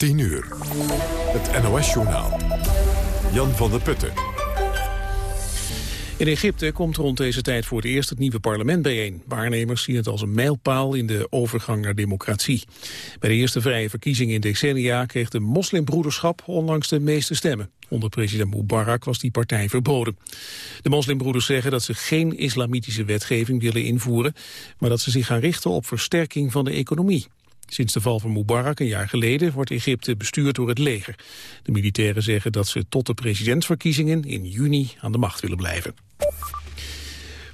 10 uur. Het NOS-journaal. Jan van der Putten. In Egypte komt rond deze tijd voor het eerst het nieuwe parlement bijeen. Waarnemers zien het als een mijlpaal in de overgang naar democratie. Bij de eerste vrije verkiezingen in decennia kreeg de moslimbroederschap onlangs de meeste stemmen. Onder president Mubarak was die partij verboden. De moslimbroeders zeggen dat ze geen islamitische wetgeving willen invoeren, maar dat ze zich gaan richten op versterking van de economie. Sinds de val van Mubarak een jaar geleden wordt Egypte bestuurd door het leger. De militairen zeggen dat ze tot de presidentsverkiezingen in juni aan de macht willen blijven.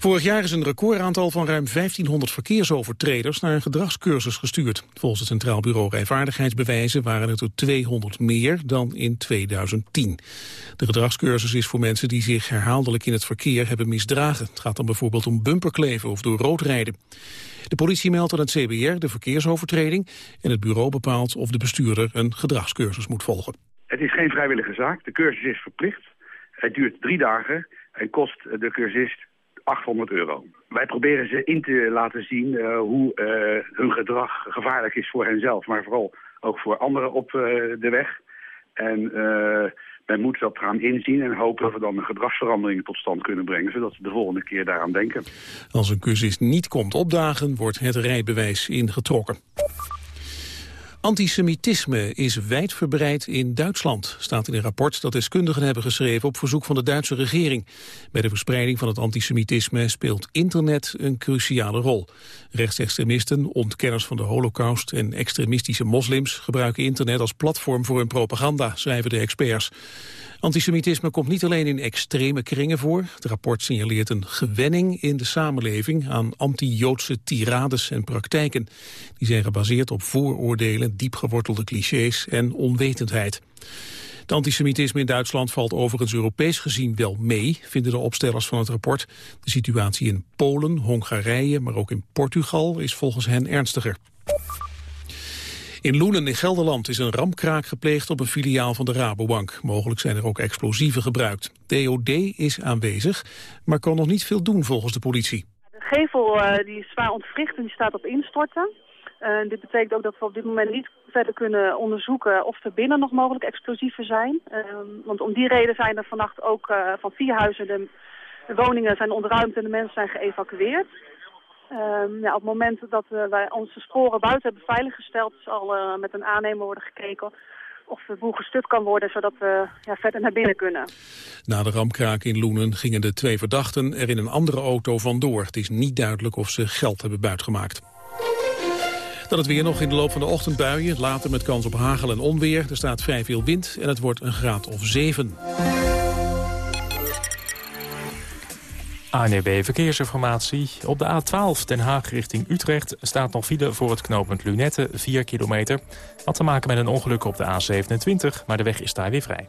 Vorig jaar is een recordaantal van ruim 1500 verkeersovertreders naar een gedragscursus gestuurd. Volgens het Centraal Bureau Rijvaardigheidsbewijzen waren het er 200 meer dan in 2010. De gedragscursus is voor mensen die zich herhaaldelijk in het verkeer hebben misdragen. Het gaat dan bijvoorbeeld om bumperkleven of door rood rijden. De politie meldt aan het CBR de verkeersovertreding en het bureau bepaalt of de bestuurder een gedragscursus moet volgen. Het is geen vrijwillige zaak. De cursus is verplicht. Het duurt drie dagen en kost de cursist 800 euro. Wij proberen ze in te laten zien uh, hoe uh, hun gedrag gevaarlijk is voor henzelf, maar vooral ook voor anderen op uh, de weg. En wij moeten dat gaan inzien en hopen dat we dan een gedragsverandering tot stand kunnen brengen, zodat ze de volgende keer daaraan denken. Als een cursus niet komt opdagen, wordt het rijbewijs ingetrokken. Antisemitisme is wijdverbreid in Duitsland, staat in een rapport dat deskundigen hebben geschreven op verzoek van de Duitse regering. Bij de verspreiding van het antisemitisme speelt internet een cruciale rol. Rechtsextremisten, ontkenners van de holocaust en extremistische moslims gebruiken internet als platform voor hun propaganda, schrijven de experts. Antisemitisme komt niet alleen in extreme kringen voor. Het rapport signaleert een gewenning in de samenleving aan anti-Joodse tirades en praktijken. Die zijn gebaseerd op vooroordelen, diepgewortelde clichés en onwetendheid. Het antisemitisme in Duitsland valt overigens Europees gezien wel mee, vinden de opstellers van het rapport. De situatie in Polen, Hongarije, maar ook in Portugal is volgens hen ernstiger. In Loenen in Gelderland is een ramkraak gepleegd op een filiaal van de Rabobank. Mogelijk zijn er ook explosieven gebruikt. DOD is aanwezig, maar kan nog niet veel doen volgens de politie. De gevel uh, die is zwaar ontwricht en die staat op instorten. Uh, dit betekent ook dat we op dit moment niet verder kunnen onderzoeken of er binnen nog mogelijk explosieven zijn. Uh, want om die reden zijn er vannacht ook uh, van vier huizen de, woningen zijn ontruimd en de mensen zijn geëvacueerd. Um, ja, op het moment dat uh, wij onze sporen buiten hebben veiliggesteld, zal uh, met een aannemer worden gekeken of de boel gestut kan worden, zodat we ja, verder naar binnen kunnen. Na de ramkraak in Loenen gingen de twee verdachten er in een andere auto vandoor. Het is niet duidelijk of ze geld hebben buitgemaakt. Dan het weer nog in de loop van de ochtend buien, later met kans op hagel en onweer. Er staat vrij veel wind en het wordt een graad of 7. ANEB Verkeersinformatie. Op de A12 Den Haag richting Utrecht staat nog file voor het knooppunt Lunette, 4 kilometer. Had te maken met een ongeluk op de A27, maar de weg is daar weer vrij.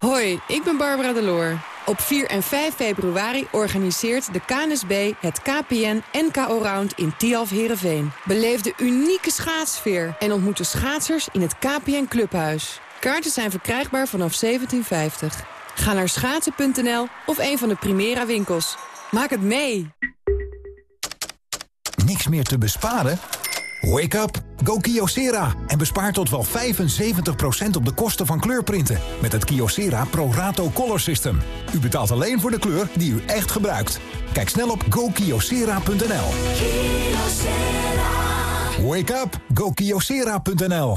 Hoi, ik ben Barbara Deloor. Op 4 en 5 februari organiseert de KNSB het KPN NKO Round in Tialf Herenveen. Beleef de unieke schaatsfeer en ontmoet de schaatsers in het KPN Clubhuis. Kaarten zijn verkrijgbaar vanaf 1750. Ga naar schaatsen.nl of een van de Primera winkels. Maak het mee! Niks meer te besparen? Wake up, go Kyocera en bespaar tot wel 75% op de kosten van kleurprinten met het Kyocera Pro Rato Color System. U betaalt alleen voor de kleur die u echt gebruikt. Kijk snel op gokyocera.nl. Wake up, go Kyocera.nl.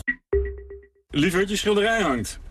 Lieverd, je schilderij hangt.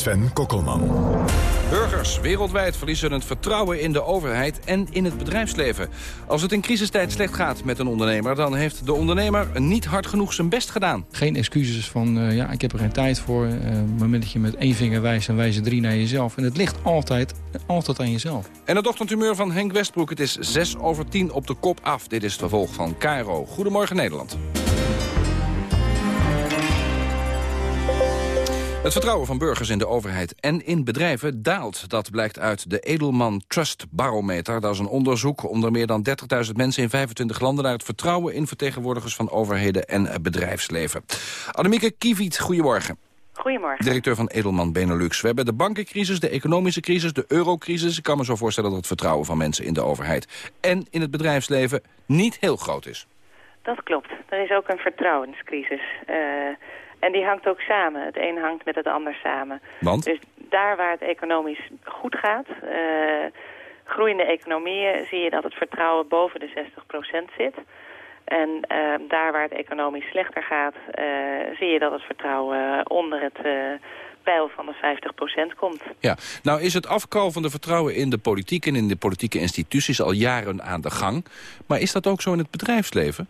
Sven Kokkelman. Burgers wereldwijd verliezen het vertrouwen in de overheid en in het bedrijfsleven. Als het in crisistijd slecht gaat met een ondernemer... dan heeft de ondernemer niet hard genoeg zijn best gedaan. Geen excuses van, uh, ja, ik heb er geen tijd voor. Uh, op het moment dat je met één vinger wijst, dan wijzen drie naar jezelf. En het ligt altijd, altijd aan jezelf. En het ochtendhumeur van Henk Westbroek. Het is 6 over 10 op de kop af. Dit is het vervolg van KRO. Goedemorgen Nederland. Het vertrouwen van burgers in de overheid en in bedrijven daalt. Dat blijkt uit de Edelman Trust Barometer. Dat is een onderzoek onder meer dan 30.000 mensen in 25 landen... naar het vertrouwen in vertegenwoordigers van overheden en bedrijfsleven. Annemieke Kieviet, goedemorgen. Goedemorgen. Directeur van Edelman Benelux. We hebben de bankencrisis, de economische crisis, de eurocrisis. Ik kan me zo voorstellen dat het vertrouwen van mensen in de overheid... en in het bedrijfsleven niet heel groot is. Dat klopt. Er is ook een vertrouwenscrisis... Uh... En die hangt ook samen. Het een hangt met het ander samen. Want? Dus daar waar het economisch goed gaat, uh, groeiende economieën, zie je dat het vertrouwen boven de 60% zit. En uh, daar waar het economisch slechter gaat, uh, zie je dat het vertrouwen onder het pijl van de 50% komt. Ja, nou is het afkalven van de vertrouwen in de politiek en in de politieke instituties al jaren aan de gang. Maar is dat ook zo in het bedrijfsleven?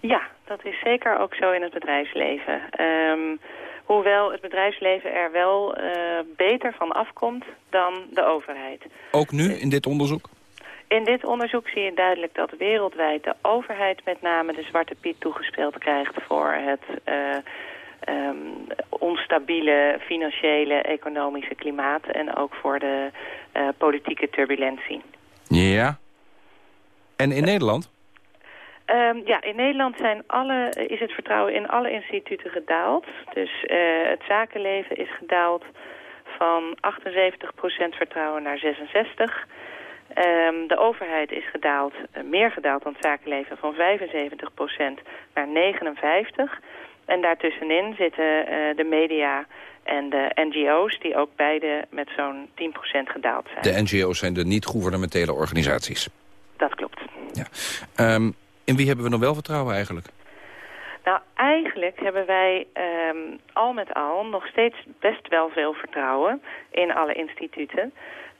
Ja, dat is zeker ook zo in het bedrijfsleven. Um, hoewel het bedrijfsleven er wel uh, beter van afkomt dan de overheid. Ook nu in dit onderzoek? In dit onderzoek zie je duidelijk dat wereldwijd de overheid met name de zwarte piet toegespeeld krijgt voor het uh, um, onstabiele financiële economische klimaat en ook voor de uh, politieke turbulentie. Ja. En in Nederland? Um, ja, in Nederland zijn alle, is het vertrouwen in alle instituten gedaald. Dus uh, het zakenleven is gedaald van 78% vertrouwen naar 66. Um, de overheid is gedaald, uh, meer gedaald dan het zakenleven, van 75% naar 59. En daartussenin zitten uh, de media en de NGO's, die ook beide met zo'n 10% gedaald zijn. De NGO's zijn de niet-gouvernementele organisaties? Dat klopt. Ja. Um, in wie hebben we nog wel vertrouwen eigenlijk? Nou, eigenlijk hebben wij um, al met al nog steeds best wel veel vertrouwen in alle instituten.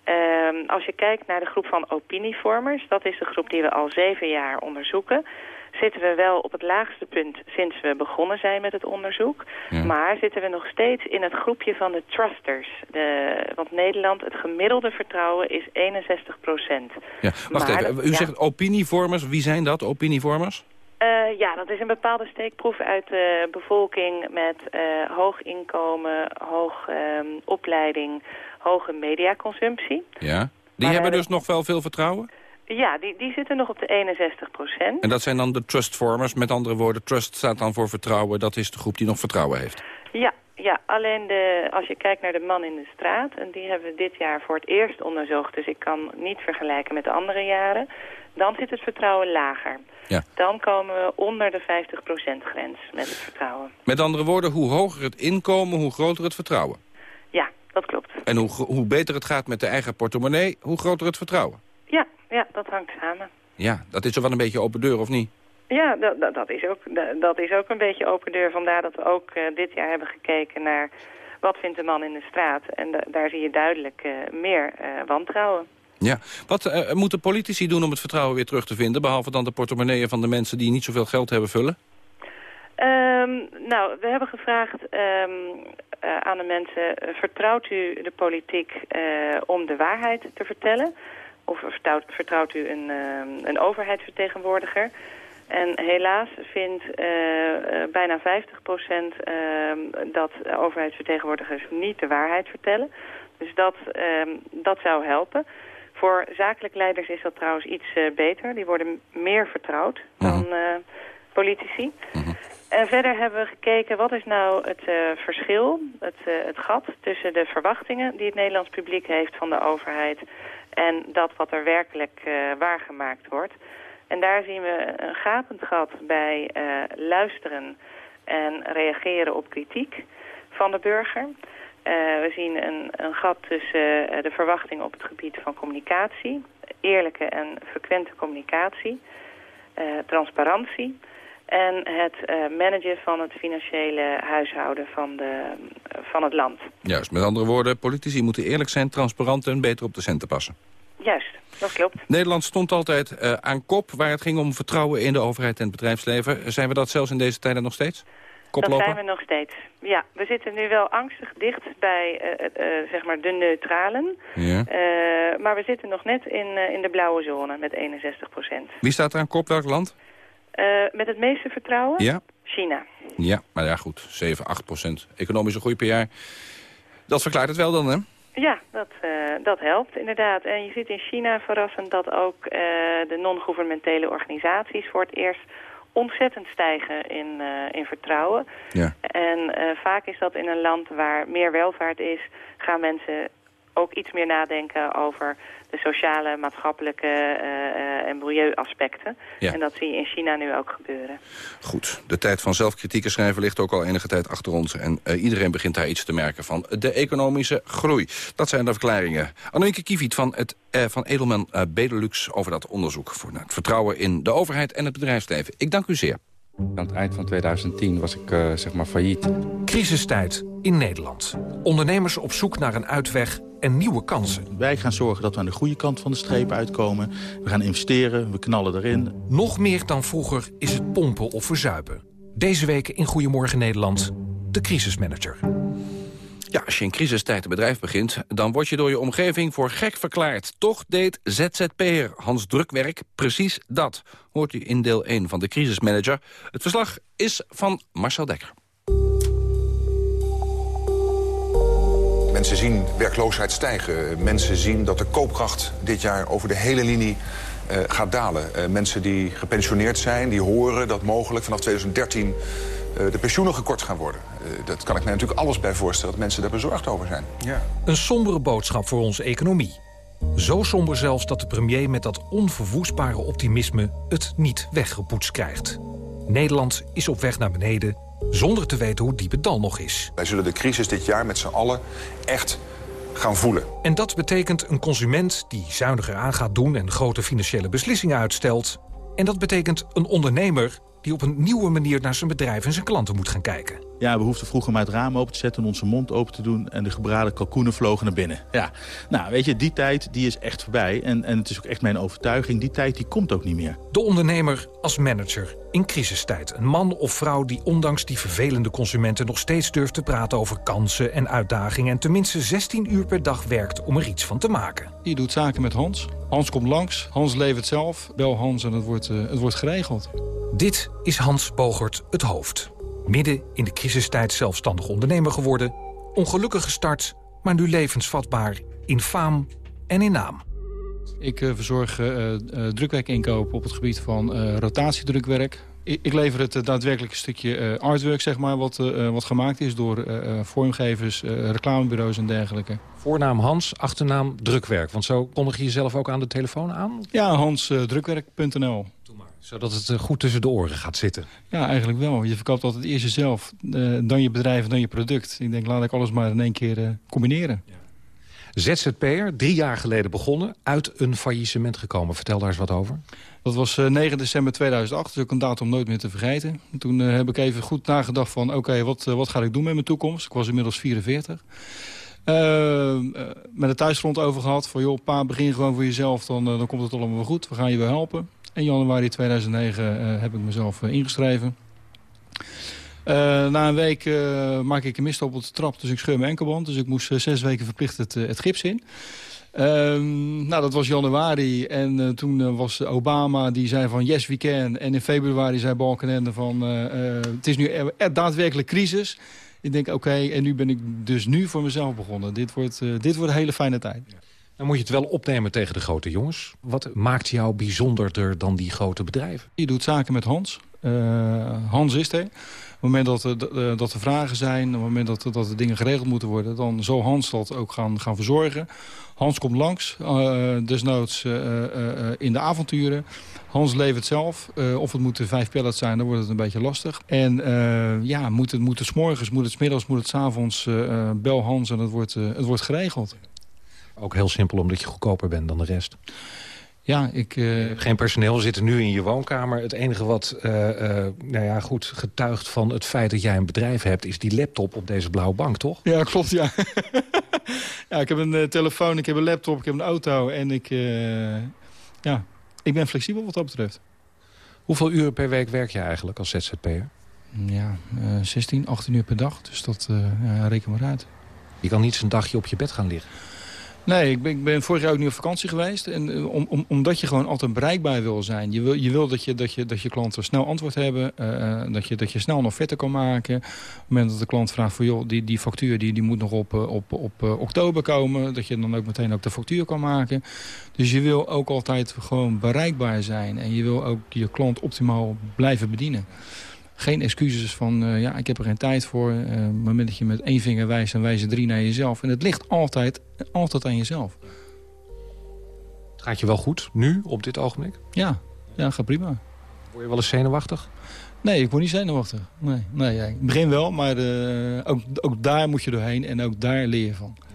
Um, als je kijkt naar de groep van opinievormers, dat is de groep die we al zeven jaar onderzoeken zitten we wel op het laagste punt sinds we begonnen zijn met het onderzoek. Ja. Maar zitten we nog steeds in het groepje van de trusters. De, want Nederland, het gemiddelde vertrouwen is 61 procent. Ja, wacht maar, even, u ja. zegt opinievormers. Wie zijn dat, opinievormers? Uh, ja, dat is een bepaalde steekproef uit de bevolking met uh, hoog inkomen, hoog um, opleiding, hoge mediaconsumptie. Ja, die maar hebben dus nog wel veel vertrouwen? Ja, die, die zitten nog op de 61 procent. En dat zijn dan de trustvormers. Met andere woorden, trust staat dan voor vertrouwen. Dat is de groep die nog vertrouwen heeft. Ja, ja alleen de, als je kijkt naar de man in de straat... en die hebben we dit jaar voor het eerst onderzocht... dus ik kan niet vergelijken met de andere jaren... dan zit het vertrouwen lager. Ja. Dan komen we onder de 50% grens met het vertrouwen. Met andere woorden, hoe hoger het inkomen, hoe groter het vertrouwen. Ja, dat klopt. En hoe, hoe beter het gaat met de eigen portemonnee, hoe groter het vertrouwen. Ja, dat hangt samen. Ja, dat is toch wel een beetje open deur, of niet? Ja, dat, dat, dat, is, ook, dat is ook een beetje open deur. Vandaar dat we ook uh, dit jaar hebben gekeken naar wat vindt de man in de straat. En da daar zie je duidelijk uh, meer uh, wantrouwen. Ja, wat moeten politici doen om het vertrouwen weer terug te vinden... behalve dan de portemonneeën van de mensen die niet zoveel geld hebben vullen? Um, nou, we hebben gevraagd um, aan de mensen... vertrouwt u de politiek om de waarheid te vertellen... Of vertrouwt, vertrouwt u een, uh, een overheidsvertegenwoordiger? En helaas vindt uh, uh, bijna 50 procent dat overheidsvertegenwoordigers niet de waarheid vertellen. Dus dat, dat zou helpen. Voor zakelijk leiders is dat trouwens iets beter. Die worden meer vertrouwd dan politici. En verder hebben we gekeken wat is nou het verschil, het, het gat tussen de verwachtingen die het Nederlands publiek heeft van de overheid en dat wat er werkelijk waargemaakt wordt. En daar zien we een gapend gat bij luisteren en reageren op kritiek van de burger. Uh, we zien een, een gat tussen uh, de verwachtingen op het gebied van communicatie, eerlijke en frequente communicatie, uh, transparantie en het managen van het financiële huishouden van, de, van het land. Juist, met andere woorden, politici moeten eerlijk zijn, transparant en beter op de centen passen. Juist, dat klopt. Nederland stond altijd aan kop waar het ging om vertrouwen in de overheid en het bedrijfsleven. Zijn we dat zelfs in deze tijden nog steeds? Dat zijn we nog steeds. Ja, we zitten nu wel angstig dicht bij uh, uh, zeg maar de neutralen. Ja. Uh, maar we zitten nog net in, in de blauwe zone met 61 procent. Wie staat er aan kop? Welk land? Met het meeste vertrouwen? Ja. China. Ja, maar ja goed, 7, 8 procent. Economische groei per jaar. Dat verklaart het wel dan, hè? Ja, dat, dat helpt inderdaad. En je ziet in China verrassend dat ook de non-governementele organisaties voor het eerst ontzettend stijgen in, uh, in vertrouwen. Ja. En vaak is dat in een land waar meer welvaart is... gaan mensen ook iets meer nadenken over de sociale, maatschappelijke uh, en milieuaspecten. Ja. En dat zie je in China nu ook gebeuren. Goed, de tijd van zelfkritiek schrijven ligt ook al enige tijd achter ons. En uh, iedereen begint daar iets te merken van de economische groei. Dat zijn de verklaringen. Annemieke Kieviet van, het, uh, van Edelman Benelux over dat onderzoek... voor het vertrouwen in de overheid en het bedrijfsleven. Ik dank u zeer. Aan het eind van 2010 was ik uh, zeg maar failliet. Crisistijd in Nederland. Ondernemers op zoek naar een uitweg en nieuwe kansen. Wij gaan zorgen dat we aan de goede kant van de streep uitkomen. We gaan investeren, we knallen erin. Nog meer dan vroeger is het pompen of verzuipen. Deze week in Goedemorgen Nederland, de crisismanager. Ja, als je in crisistijd een bedrijf begint... dan word je door je omgeving voor gek verklaard. Toch deed ZZP'er Hans Drukwerk precies dat. Hoort u in deel 1 van de crisismanager. Het verslag is van Marcel Dekker. Mensen zien werkloosheid stijgen. Mensen zien dat de koopkracht dit jaar over de hele linie uh, gaat dalen. Uh, mensen die gepensioneerd zijn, die horen dat mogelijk vanaf 2013 uh, de pensioenen gekort gaan worden. dat kan ik mij natuurlijk alles bij voorstellen dat mensen daar bezorgd over zijn. Ja. Een sombere boodschap voor onze economie. Zo somber zelfs dat de premier met dat onverwoestbare optimisme het niet weggepoetst krijgt. Nederland is op weg naar beneden zonder te weten hoe diep het dal nog is. Wij zullen de crisis dit jaar met z'n allen echt gaan voelen. En dat betekent een consument die zuiniger aan gaat doen... en grote financiële beslissingen uitstelt. En dat betekent een ondernemer die op een nieuwe manier naar zijn bedrijf en zijn klanten moet gaan kijken. Ja, we hoefden vroeger maar het raam open te zetten en onze mond open te doen... en de gebraden kalkoenen vlogen naar binnen. Ja, nou, weet je, die tijd die is echt voorbij. En, en het is ook echt mijn overtuiging, die tijd die komt ook niet meer. De ondernemer als manager in crisistijd. Een man of vrouw die ondanks die vervelende consumenten... nog steeds durft te praten over kansen en uitdagingen... en tenminste 16 uur per dag werkt om er iets van te maken. Je doet zaken met Hans. Hans komt langs, Hans levert zelf. Bel Hans en het wordt, uh, het wordt geregeld. Dit is Hans Bogert het hoofd. Midden in de crisistijd zelfstandig ondernemer geworden. Ongelukkig gestart, maar nu levensvatbaar in faam en in naam. Ik uh, verzorg uh, uh, drukwerkinkoop op het gebied van rotatiedrukwerk. Ik, ik lever het daadwerkelijk een stukje artwork, zeg maar, wat, wat gemaakt is door vormgevers, reclamebureaus en dergelijke. Voornaam Hans, achternaam drukwerk. Want zo kondig je jezelf ook aan de telefoon aan? Ja, hansdrukwerk.nl zodat het eh, goed tussen de oren gaat zitten. Ja, eigenlijk wel. Je verkoopt altijd eerst jezelf, uh, dan je bedrijf en dan je product. Ik denk, laat ik alles maar in één keer uh, combineren. Ja. ZZP'er, drie jaar geleden begonnen, uit een faillissement gekomen. Vertel daar eens wat over. Dat was uh, 9 december 2008, dus ook een datum nooit meer te vergeten. Toen heb ik even goed nagedacht van, oké, wat, wat ga ik doen met mijn toekomst? Ik was inmiddels 44. met het thuisfront over gehad. Van joh, pa, begin gewoon voor jezelf, dan, dan komt het allemaal wel goed. We gaan je wel helpen. In januari 2009 uh, heb ik mezelf uh, ingeschreven. Uh, na een week maak ik een misstap op de trap, dus ik scheur mijn enkelband. Dus ik moest zes weken verplicht het, het gips in. Ehm, nou, dat was januari en toen was Obama, die zei van yes we can. En in februari zei Balkenende van het is nu er, daadwerkelijk crisis. Ik denk oké, en nu ben ik dus nu voor mezelf begonnen. Dit wordt, dit wordt een hele fijne tijd. Dan moet je het wel opnemen tegen de grote jongens. Wat maakt jou bijzonderder dan die grote bedrijven? Je doet zaken met Hans. Uh, Hans is er. Op het moment dat er, dat er vragen zijn, op het moment dat, dat er dingen geregeld moeten worden... dan zal Hans dat ook gaan, gaan verzorgen. Hans komt langs, uh, desnoods in de avonturen. Hans levert zelf. of het moeten vijf pallets zijn, dan wordt het een beetje lastig. En ja, moet het, moet het s morgens, moet het s middags, moet het s avonds... bel Hans en wordt, het wordt geregeld. Ook heel simpel omdat je goedkoper bent dan de rest. Ja, ik... Uh... Geen personeel, we zitten nu in je woonkamer. Het enige wat uh, uh, nou ja, goed getuigt van het feit dat jij een bedrijf hebt... is die laptop op deze blauwe bank, toch? Ja, klopt, ja. ja, ik heb een telefoon, ik heb een laptop, ik heb een auto... en ik, ja, ik ben flexibel wat dat betreft. Hoeveel uren per week werk je eigenlijk als ZZP'er? Ja, 16, 18 uur per dag. Dus dat ja, reken maar uit. Je kan niet eens een dagje op je bed gaan liggen. Nee, ik ben, ik ben vorig jaar ook niet op vakantie geweest. En, uh, om, om, omdat je gewoon altijd bereikbaar wil zijn. Je wil, je wil dat, je, dat, je, dat je klanten snel antwoord hebben. Uh, dat, je, dat je snel nog vetter kan maken. Op het moment dat de klant vraagt van... joh, die, die factuur die, die moet nog op, op, op oktober komen. Dat je dan ook meteen ook de factuur kan maken. Dus je wil ook altijd gewoon bereikbaar zijn. En je wil ook je klant optimaal blijven bedienen geen excuses van, uh, ja, ik heb er geen tijd voor. Uh, het moment dat je met één vinger wijst, dan wijzen drie naar jezelf. En het ligt altijd, altijd aan jezelf. Het gaat je wel goed, nu, op dit ogenblik? Ja, ja gaat prima. Word je wel eens zenuwachtig? Nee, ik word niet zenuwachtig. Nee, nee ja, ik begin wel, maar uh, ook, ook daar moet je doorheen en ook daar leer je van. Ja.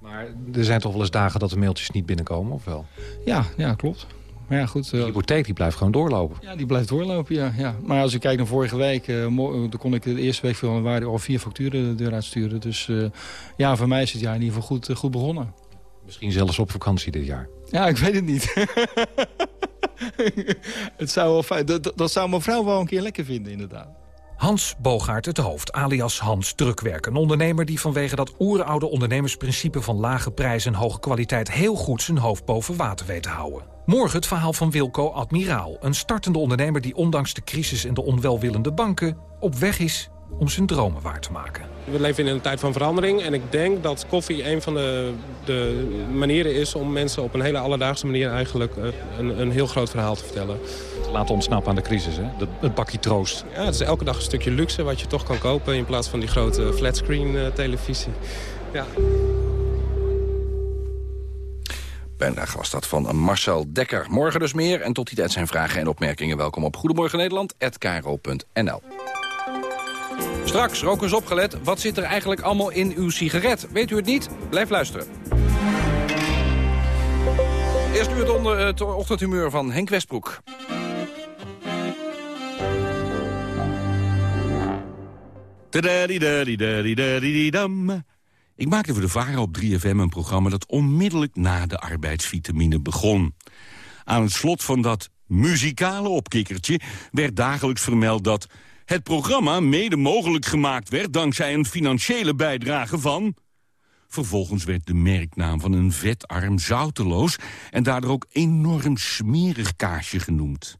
Maar er zijn toch wel eens dagen dat de mailtjes niet binnenkomen, of wel? Ja, ja klopt. Maar ja, goed. De hypotheek die blijft gewoon doorlopen. Ja, die blijft doorlopen, ja. ja. Maar als ik kijk naar vorige week, uh, dan kon ik de eerste week van januari al vier facturen de deur uitsturen. Dus ja, voor mij is het jaar in ieder geval goed, goed begonnen. Misschien zelfs op vakantie dit jaar. Ja, ik weet het niet. het zou wel dat, dat zou mijn vrouw wel een keer lekker vinden, inderdaad. Hans Bogaert het Hoofd, alias Hans Drukwerk. Een ondernemer die vanwege dat oeroude ondernemersprincipe... van lage prijs en hoge kwaliteit heel goed zijn hoofd boven water weet te houden. Morgen het verhaal van Wilco Admiraal. Een startende ondernemer die ondanks de crisis en de onwelwillende banken... op weg is om zijn dromen waar te maken. We leven in een tijd van verandering en ik denk dat koffie een van de, de manieren is... om mensen op een hele alledaagse manier eigenlijk een, een heel groot verhaal te vertellen. Te laten ontsnappen aan de crisis, hè? Dat, het bakje troost. Ja, het is elke dag een stukje luxe wat je toch kan kopen... in plaats van die grote flatscreen uh, televisie. Ja. Bijdrage was dat van Marcel Dekker. Morgen dus meer en tot die tijd zijn vragen en opmerkingen. Welkom op Goedemorgen Nederland@kro.nl. Straks, rokers opgelet, wat zit er eigenlijk allemaal in uw sigaret? Weet u het niet? Blijf luisteren. Eerst nu het, onder, het ochtendhumeur van Henk Westbroek. Ik maakte voor de Vara op 3FM een programma dat onmiddellijk na de arbeidsvitamine begon. Aan het slot van dat muzikale opkikkertje werd dagelijks vermeld dat het programma mede mogelijk gemaakt werd dankzij een financiële bijdrage van... Vervolgens werd de merknaam van een vetarm zouteloos... en daardoor ook enorm smerig kaasje genoemd.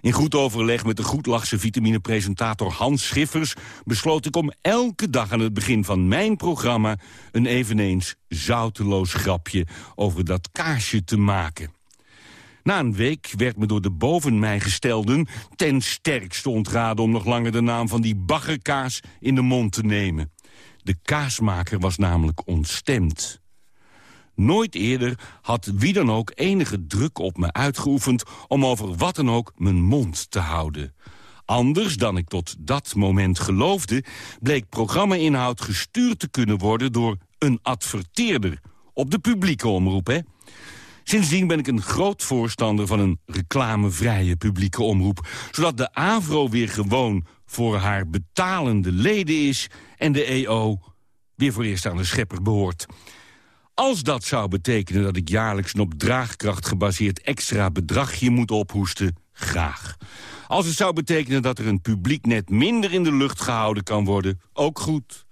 In goed overleg met de goedlachse vitaminepresentator Hans Schiffers... besloot ik om elke dag aan het begin van mijn programma... een eveneens zouteloos grapje over dat kaasje te maken. Na een week werd me door de boven mij gestelden... ten sterkste ontraden om nog langer de naam van die baggerkaas in de mond te nemen. De kaasmaker was namelijk ontstemd. Nooit eerder had wie dan ook enige druk op me uitgeoefend... om over wat dan ook mijn mond te houden. Anders dan ik tot dat moment geloofde... bleek programma-inhoud gestuurd te kunnen worden door een adverteerder. Op de publieke omroep, hè? Sindsdien ben ik een groot voorstander van een reclamevrije publieke omroep... zodat de AVRO weer gewoon voor haar betalende leden is... en de EO weer voor eerst aan de schepper behoort. Als dat zou betekenen dat ik jaarlijks een op draagkracht gebaseerd extra bedragje moet ophoesten, graag. Als het zou betekenen dat er een publiek net minder in de lucht gehouden kan worden, ook goed.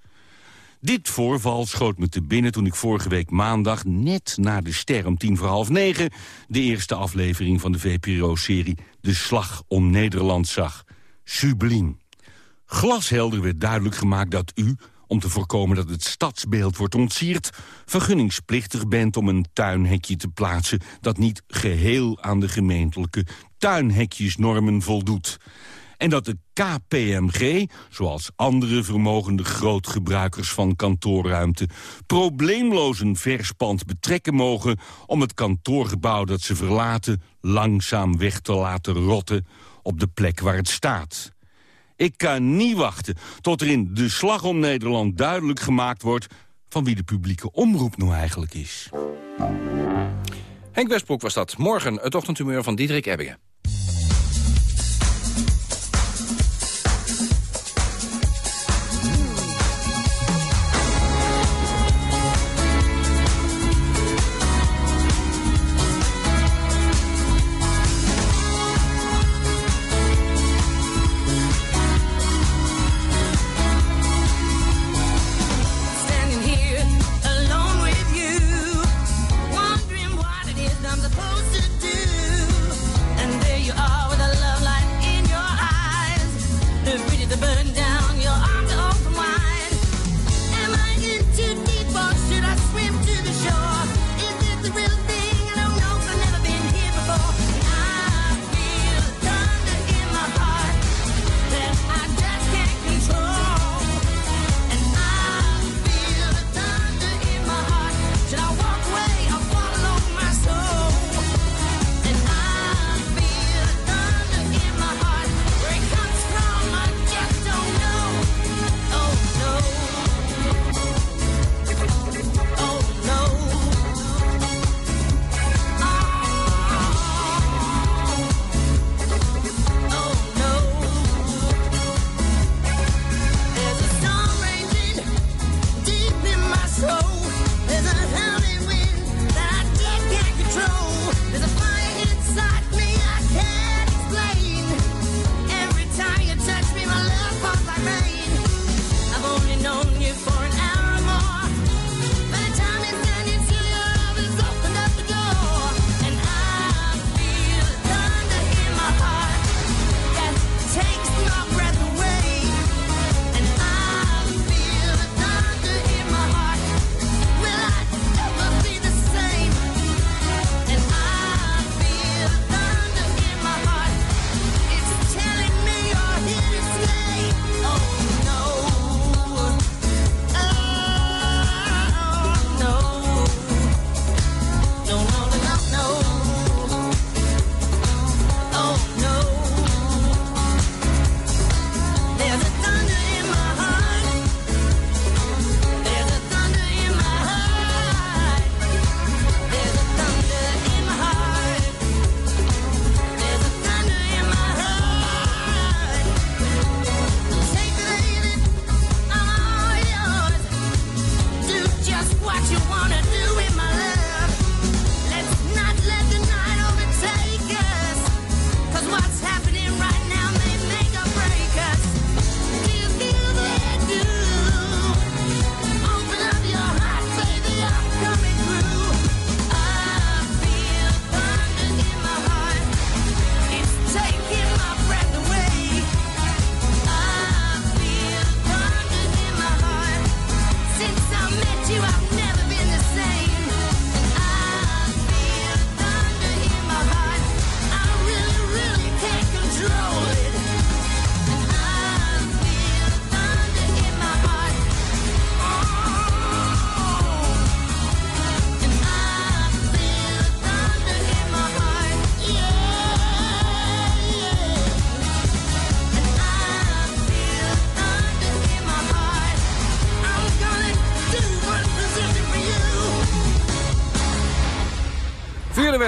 Dit voorval schoot me te binnen toen ik vorige week maandag... net na de ster om tien voor half negen... de eerste aflevering van de VPRO-serie De Slag om Nederland zag. Subliem. Glashelder werd duidelijk gemaakt dat u, om te voorkomen dat het stadsbeeld wordt ontsierd... vergunningsplichtig bent om een tuinhekje te plaatsen... dat niet geheel aan de gemeentelijke tuinhekjesnormen voldoet en dat de KPMG, zoals andere vermogende grootgebruikers van kantoorruimte... probleemloos een verspand betrekken mogen om het kantoorgebouw dat ze verlaten... langzaam weg te laten rotten op de plek waar het staat. Ik kan niet wachten tot er in De Slag om Nederland duidelijk gemaakt wordt... van wie de publieke omroep nou eigenlijk is. Henk Westbroek was dat. Morgen het ochtendhumeur van Diederik Ebbingen.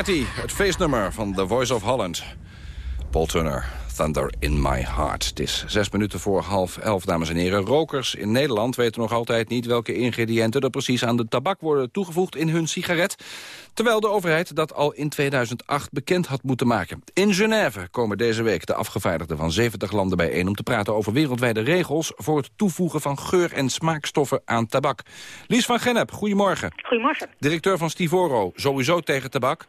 Party, het feestnummer van The Voice of Holland. Paul Turner, Thunder in My Heart. Het is zes minuten voor half elf, dames en heren. Rokers in Nederland weten nog altijd niet welke ingrediënten... er precies aan de tabak worden toegevoegd in hun sigaret. Terwijl de overheid dat al in 2008 bekend had moeten maken. In Genève komen deze week de afgevaardigden van 70 landen bijeen... om te praten over wereldwijde regels voor het toevoegen van geur- en smaakstoffen aan tabak. Lies van Gennep, goedemorgen. Goedemorgen. Directeur van Stivoro, sowieso tegen tabak?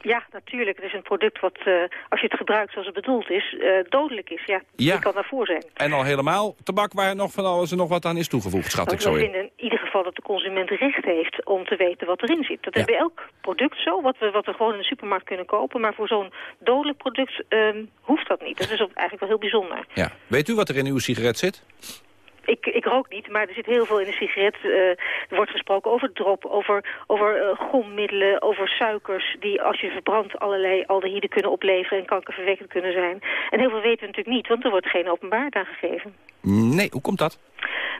Ja, natuurlijk. Het is een product wat, eh, als je het gebruikt zoals het bedoeld is, eh, dodelijk is. Ja, Ja. je kan daarvoor zijn. En al helemaal tabak waar nog van alles en nog wat aan is toegevoegd, schat ik zo in. in ieder geval dat de consument recht heeft om te weten wat erin zit. Dat hebben we elk product zo, wat we, wat we gewoon in de supermarkt kunnen kopen. Maar voor zo'n dodelijk product ehm, hoeft dat niet. Dat is ook eigenlijk wel heel bijzonder. Ja. Weet u wat er in uw sigaret zit? Ik, ik rook niet, maar er zit heel veel in een sigaret. Eh, er wordt gesproken over drop, over, over eh, gommiddelen, over suikers... die als je verbrandt allerlei aldehyden kunnen opleveren... en kankerverwekkend kunnen zijn. En heel veel weten we natuurlijk niet, want er wordt geen openbaarheid aan gegeven. Nee, hoe komt dat?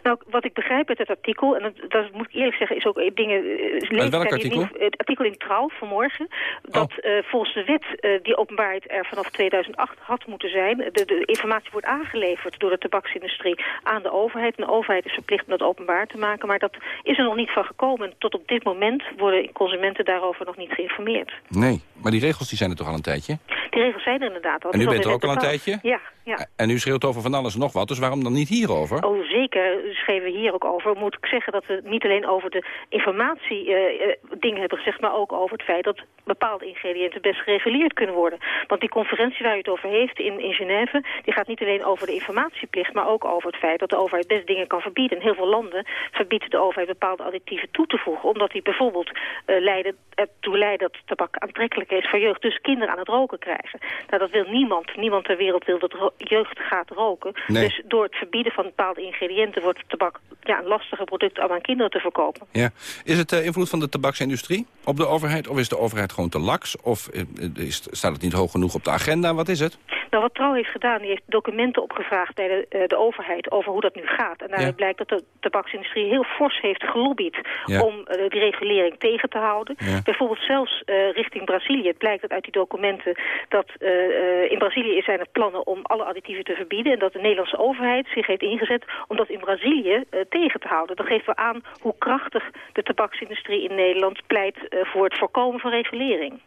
Nou, wat ik begrijp uit het artikel, en dat, dat moet ik eerlijk zeggen, is ook dingen... eh, leeftijd welk artikel? niet- het artikel in Trouw vanmorgen, dat eh, volgens de wet eh, die openbaarheid er vanaf 2008 had moeten zijn. De, de informatie wordt aangeleverd door de tabaksindustrie aan de overheid. En de overheid is verplicht om dat openbaar te maken, maar dat is er nog niet van gekomen. En tot op dit moment worden consumenten daarover nog niet geïnformeerd. Nee, maar die regels die zijn er toch al een tijdje? Die regels zijn er inderdaad al. En u bent er in ook al een tijdje? Ja, ja. En u schreeuwt over van alles nog wat, dus waarom dan niet hierover? Oh, zeker schreven we hier ook over. Moet ik zeggen dat we niet alleen over de informatie eh, eh, dingen hebben gezegd... maar ook over het feit dat bepaalde ingrediënten best gereguleerd kunnen worden. Want die conferentie waar u het over heeft in, in Genève... die gaat niet alleen over de informatieplicht... maar ook over het feit dat de overheid best dingen kan verbieden. In heel veel landen verbiedt de overheid bepaalde additieven toe te voegen... omdat die bijvoorbeeld eh, leiden, ertoe leiden dat tabak aantrekkelijk is voor jeugd... dus kinderen aan het roken krijgen. Nou, dat wil niemand. Niemand ter wereld wil dat jeugd gaat roken. Nee. Dus door het verbieden van bepaalde ingrediënten... wordt tabak ja, een lastiger product om aan kinderen te verkopen. Ja. Is het de invloed van de tabaksindustrie op de overheid? Of is de overheid gewoon te laks? Of eh, is, staat het niet hoog genoeg op de agenda? Wat is het? Nou, wat Trouw heeft gedaan, die heeft documenten opgevraagd bij de, eh, de overheid over hoe dat nu gaat. En daaruit Ja. blijkt dat de tabaksindustrie heel fors heeft gelobbyd Ja. om eh, die regulering tegen te houden. Ja. Bijvoorbeeld zelfs eh, richting Brazilië. Het blijkt dat uit die documenten dat eh, eh, in Brazilië zijn er plannen om alle additieven te verbieden. En dat de Nederlandse overheid zich heeft ingezet om dat in Brazilië eh, tegen te houden. Dat geeft wel aan hoe krachtig de tabaksindustrie in Nederland pleit eh, voor het voorkomen van regulering.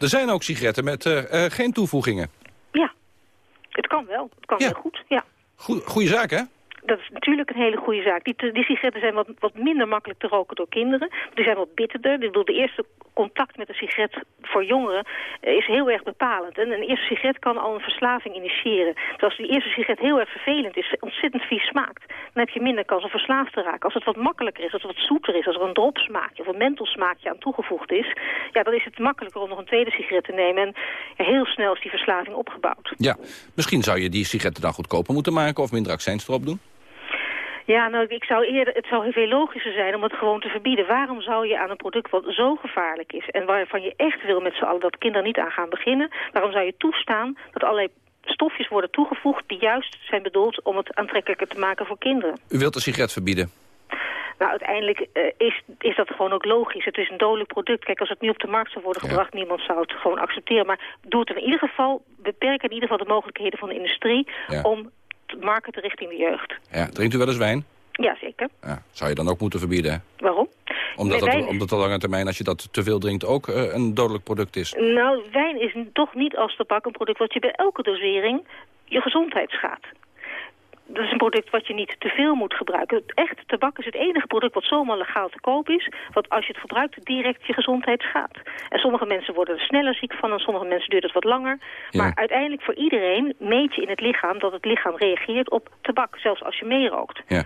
Er zijn ook sigaretten met eh, geen toevoegingen. Ja, het kan wel. Het kan heel goed, ja. Goe- Goeie zaak, hè? Dat is natuurlijk een hele goede zaak. Die, die sigaretten zijn wat, wat minder makkelijk te roken door kinderen. Die zijn wat bitterder. Ik bedoel, de eerste contact met een sigaret voor jongeren eh, is heel erg bepalend. En een eerste sigaret kan al een verslaving initiëren. Dus als die eerste sigaret heel erg vervelend is, ontzettend vies smaakt... dan heb je minder kans om verslaafd te raken. Als het wat makkelijker is, als het wat zoeter is... als er een dropsmaakje of een mentholsmaakje aan toegevoegd is... ja, dan is het makkelijker om nog een tweede sigaret te nemen. En heel snel is die verslaving opgebouwd. Ja. Misschien zou je die sigaretten dan goedkoper moeten maken... of minder accijns erop doen? Ja, nou, ik zou eerder, het zou veel logischer zijn om het gewoon te verbieden. Waarom zou je aan een product wat zo gevaarlijk is... en waarvan je echt wil met z'n allen dat kinderen niet aan gaan beginnen... waarom zou je toestaan dat allerlei stofjes worden toegevoegd... die juist zijn bedoeld om het aantrekkelijker te maken voor kinderen? U wilt de sigaret verbieden? Nou, uiteindelijk eh, is, is dat gewoon ook logisch. Het is een dodelijk product. Kijk, als het nu op de markt zou worden gebracht... niemand zou het gewoon accepteren. Maar doe het in ieder geval, beperk in ieder geval de mogelijkheden van de industrie... Ja. om te marketen richting de jeugd. Ja. Drinkt u wel eens wijn? Jazeker. Ja. Zou je dan ook moeten verbieden? hè? Waarom? Omdat, Nee, dat, wijn- omdat op lange termijn, als je dat te veel drinkt... ook eh, een dodelijk product is. Nou, wijn is toch niet als tabak een product wat je bij elke dosering je gezondheid schaadt. Dat is een product wat je niet te veel moet gebruiken. Echt, tabak is het enige product wat zomaar legaal te koop is... wat als je het gebruikt direct je gezondheid schaadt. En sommige mensen worden er sneller ziek van... en sommige mensen duurt het wat langer. Maar uiteindelijk voor iedereen meet je in het lichaam... dat het lichaam reageert op tabak, zelfs als je meerookt. Ja.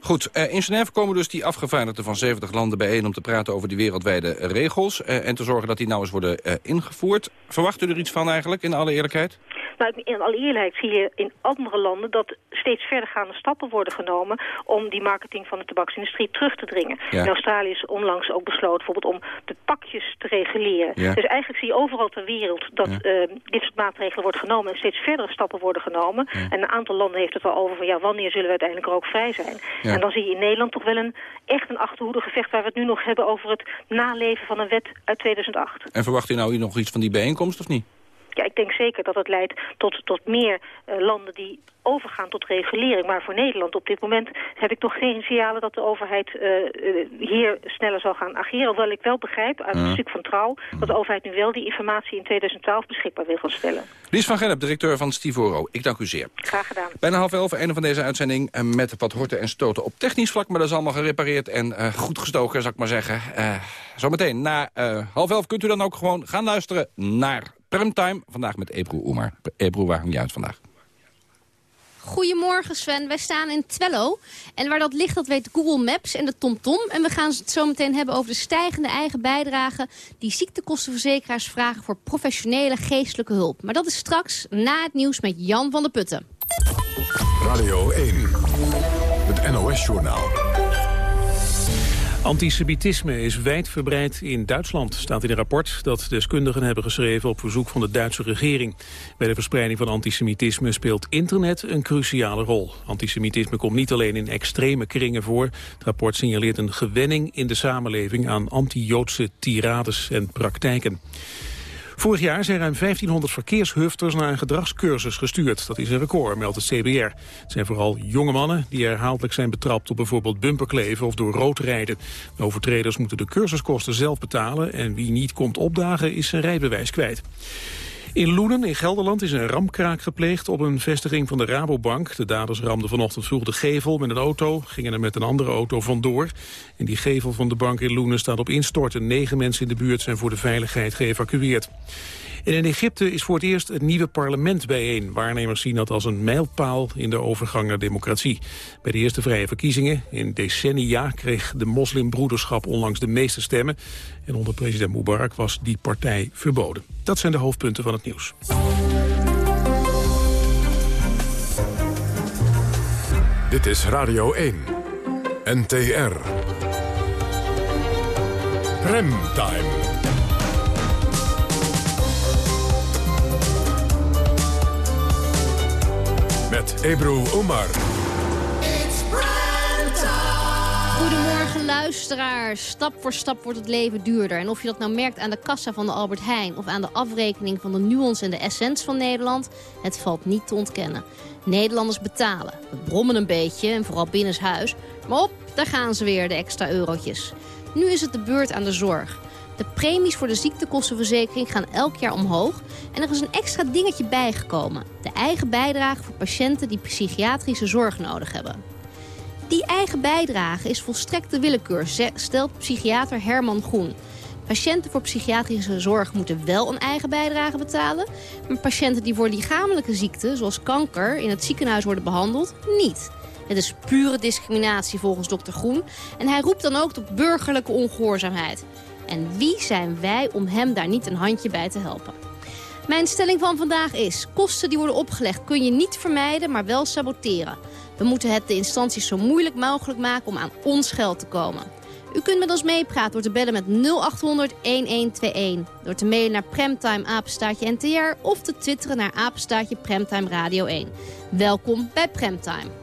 Goed, eh, in Genève komen dus die afgevaardigden van 70 landen bijeen... om te praten over die wereldwijde regels... eh, en te zorgen dat die nou eens worden eh, ingevoerd. Verwacht u er iets van eigenlijk, in alle eerlijkheid? Nou, in alle eerlijkheid zie je in andere landen dat steeds verdergaande stappen worden genomen om die marketing van de tabaksindustrie terug te dringen. Ja. In Australië is onlangs ook besloten bijvoorbeeld om de pakjes te reguleren. Ja. Dus eigenlijk zie je overal ter wereld dat Ja. eh, dit soort maatregelen wordt genomen en steeds verdere stappen worden genomen. En een aantal landen heeft het al over van ja, wanneer zullen we uiteindelijk er ook vrij zijn. En dan zie je in Nederland toch wel een echt een achterhoedegevecht waar we het nu nog hebben over het naleven van een wet uit 2008. En verwacht u nou hier nog iets van die bijeenkomst of niet? Ja, ik denk zeker dat het leidt tot, tot meer eh, landen die overgaan tot regulering. Maar voor Nederland op dit moment heb ik nog geen signalen dat de overheid eh, eh, hier sneller zal gaan ageren. Hoewel ik wel begrijp uit een Mm. stuk van trouw dat de overheid nu wel die informatie in 2012 beschikbaar wil gaan stellen. Lies van Gennep, directeur van Stivoro. Ik dank u zeer. Graag gedaan. Bijna half elf, einde van deze uitzending. Met wat horten en stoten op technisch vlak. Maar dat is allemaal gerepareerd en goed gestoken, zou ik maar zeggen. Zometeen na half elf kunt u dan ook gewoon gaan luisteren naar Premtime. Vandaag met Ebru Oemar. Ebru, waar hang je uit vandaag? Goedemorgen Sven, wij staan in Twello. En waar dat ligt, dat weet Google Maps en de TomTom. En we gaan het zo meteen hebben over de stijgende eigen bijdrage... die ziektekostenverzekeraars vragen voor professionele geestelijke hulp. Maar dat is straks na het nieuws met Jan van der Putten. Radio 1, het NOS-journaal. Antisemitisme is wijdverbreid in Duitsland, staat in een rapport dat deskundigen hebben geschreven op verzoek van de Duitse regering. Bij de verspreiding van antisemitisme speelt internet een cruciale rol. Antisemitisme komt niet alleen in extreme kringen voor. Het rapport signaleert een gewenning in de samenleving aan anti-Joodse tirades en praktijken. Vorig jaar zijn ruim 1500 verkeershufters naar een gedragscursus gestuurd. Dat is een record, meldt het CBR. Het zijn vooral jonge mannen die herhaaldelijk zijn betrapt op bijvoorbeeld bumperkleven of door rood rijden. De overtreders moeten de cursuskosten zelf betalen en wie niet komt opdagen is zijn rijbewijs kwijt. In Loenen in Gelderland is een ramkraak gepleegd op een vestiging van de Rabobank. De daders ramden vanochtend vroeg de gevel met een auto, gingen er met een andere auto vandoor. En die gevel van de bank in Loenen staat op instorten. Negen mensen in de buurt zijn voor de veiligheid geëvacueerd. En in Egypte is voor het eerst het nieuwe parlement bijeen. Waarnemers zien dat als een mijlpaal in de overgang naar democratie. Bij de eerste vrije verkiezingen in decennia kreeg de moslimbroederschap onlangs de meeste stemmen. En onder president Mubarak was die partij verboden. Dat zijn de hoofdpunten van het nieuws. Dit is Radio 1, NTR. Remtime. Met Ebru Omar. Goedemorgen luisteraars. Stap voor stap wordt het leven duurder. En of je dat nou merkt aan de kassa van de Albert Heijn... of aan de afrekening van de Nuance en de Essence van Nederland... het valt niet te ontkennen. Nederlanders betalen. We brommen een beetje en vooral binnenshuis. Maar op, daar gaan ze weer, de extra eurotjes. Nu is het de beurt aan de zorg. De premies voor de ziektekostenverzekering gaan elk jaar omhoog. En er is een extra dingetje bijgekomen. De eigen bijdrage voor patiënten die psychiatrische zorg nodig hebben. Die eigen bijdrage is volstrekte willekeur, stelt psychiater Herman Groen. Patiënten voor psychiatrische zorg moeten wel een eigen bijdrage betalen. Maar patiënten die voor lichamelijke ziekten, zoals kanker, in het ziekenhuis worden behandeld, niet. Het is pure discriminatie volgens dokter Groen. En hij roept dan ook tot burgerlijke ongehoorzaamheid. En wie zijn wij om hem daar niet een handje bij te helpen? Mijn stelling van vandaag is... kosten die worden opgelegd kun je niet vermijden, maar wel saboteren. We moeten het de instanties zo moeilijk mogelijk maken om aan ons geld te komen. U kunt met ons meepraten door te bellen met 0800-1121. Door te mailen naar Premtime Apenstaatje NTR... of te twitteren naar Apenstaatje Premtime Radio 1. Welkom bij Premtime.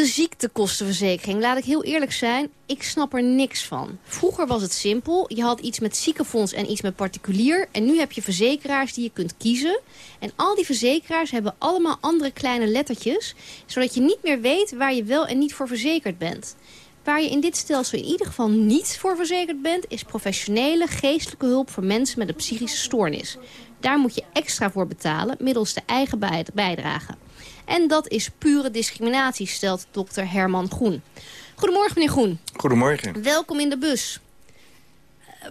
De ziektekostenverzekering, laat ik heel eerlijk zijn, ik snap er niks van. Vroeger was het simpel, je had iets met ziekenfonds en iets met particulier... en nu heb je verzekeraars die je kunt kiezen. En al die verzekeraars hebben allemaal andere kleine lettertjes... zodat je niet meer weet waar je wel en niet voor verzekerd bent. Waar je in dit stelsel in ieder geval niet voor verzekerd bent... is professionele geestelijke hulp voor mensen met een psychische stoornis. Daar moet je extra voor betalen middels de eigen bij- bijdrage. En dat is pure discriminatie, stelt dokter Herman Groen. Goedemorgen, meneer Groen. Goedemorgen. Welkom in de bus.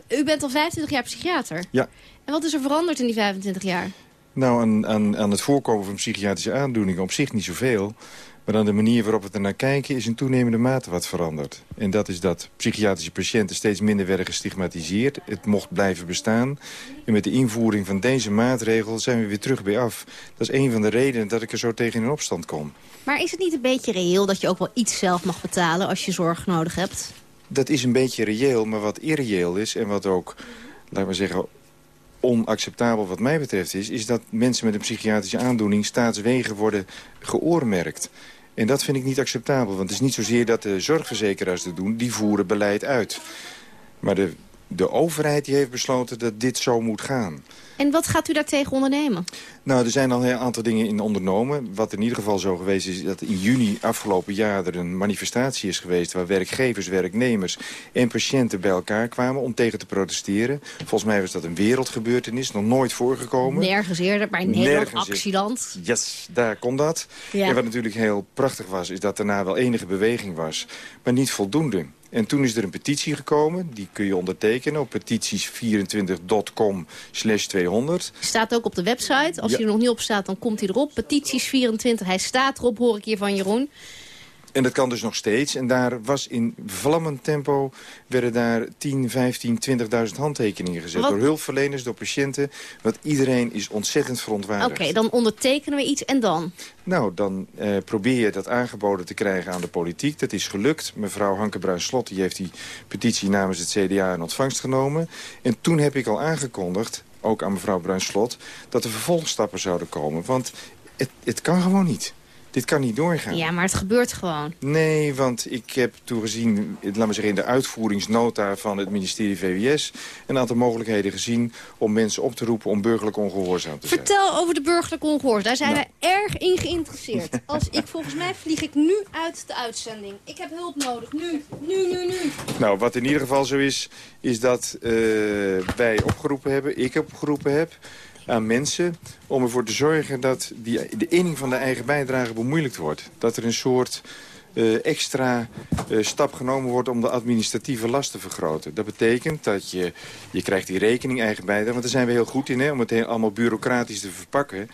Eh, U bent al 25 jaar psychiater. Ja. En wat is er veranderd in die 25 jaar? Nou, aan, aan, aan het voorkomen van psychiatrische aandoeningen op zich niet zoveel. Maar aan de manier waarop we er naar kijken is in toenemende mate wat veranderd. En dat is dat psychiatrische patiënten steeds minder werden gestigmatiseerd. Het mocht blijven bestaan. En met de invoering van deze maatregel zijn we weer terug bij af. Dat is een van de redenen dat ik er zo tegen in opstand kom. Maar is het niet een beetje reëel dat je ook wel iets zelf mag betalen als je zorg nodig hebt? Dat is een beetje reëel, maar wat irreëel is... en wat ook, laten we zeggen, onacceptabel wat mij betreft is... is dat mensen met een psychiatrische aandoening staatswegen worden geoormerkt. En dat vind ik niet acceptabel, want het is niet zozeer dat de zorgverzekeraars dat doen... die voeren beleid uit. Maar de de overheid die heeft besloten dat dit zo moet gaan. En wat gaat u daartegen ondernemen? Nou, er zijn al een aantal dingen in ondernomen. Wat in ieder geval zo geweest is dat in juni afgelopen jaar... er een manifestatie is geweest waar werkgevers, werknemers en patiënten bij elkaar kwamen... om tegen te protesteren. Volgens mij was dat een wereldgebeurtenis, nog nooit voorgekomen. Nergens eerder, maar in Nederland actieland. Yes, daar kon dat. Ja. En wat natuurlijk heel prachtig was, is dat daarna wel enige beweging was. Maar niet voldoende. En toen is er een petitie gekomen. Die kun je ondertekenen op petities24.com slash 200. Staat ook op de website. Als Ja. hij er nog niet op staat, dan komt hij erop. Petities 24. Hij staat erop, hoor ik hier van Jeroen. En dat kan dus nog steeds. En daar was in vlammend tempo... werden daar 10, 15, 20.000 handtekeningen gezet. Wat- Door hulpverleners, door patiënten. Want iedereen is ontzettend verontwaardigd. Oké, dan ondertekenen we iets en dan? Nou, dan eh, probeer je dat aangeboden te krijgen aan de politiek. Dat is gelukt. Mevrouw Hanke Bruins-Slot die heeft die petitie namens het CDA in ontvangst genomen. En toen heb ik al aangekondigd, ook aan mevrouw Bruins-Slot... dat er vervolgstappen zouden komen. Want het, het kan gewoon niet. Dit kan niet doorgaan. Ja, maar het gebeurt gewoon. Nee, want ik heb toegezien, laat maar zeggen, in de uitvoeringsnota van het ministerie VWS... een aantal mogelijkheden gezien om mensen op te roepen om burgerlijk ongehoorzaam te zijn. Vertel over de burgerlijke ongehoor. Daar zijn Nou. wij erg in geïnteresseerd. Als ik, volgens mij vlieg ik nu uit de uitzending. Ik heb hulp nodig. Nu, nu, nu, nu. Nou, wat in ieder geval zo is, is dat eh, wij opgeroepen hebben, ik heb opgeroepen heb aan mensen om ervoor te zorgen dat die, de inning van de eigen bijdrage bemoeilijkt wordt. Dat er een soort eh, extra eh, stap genomen wordt om de administratieve last te vergroten. Dat betekent dat je, je krijgt die rekening eigen bijdrage, want daar zijn we heel goed in, hè, om het heel, allemaal bureaucratisch te verpakken.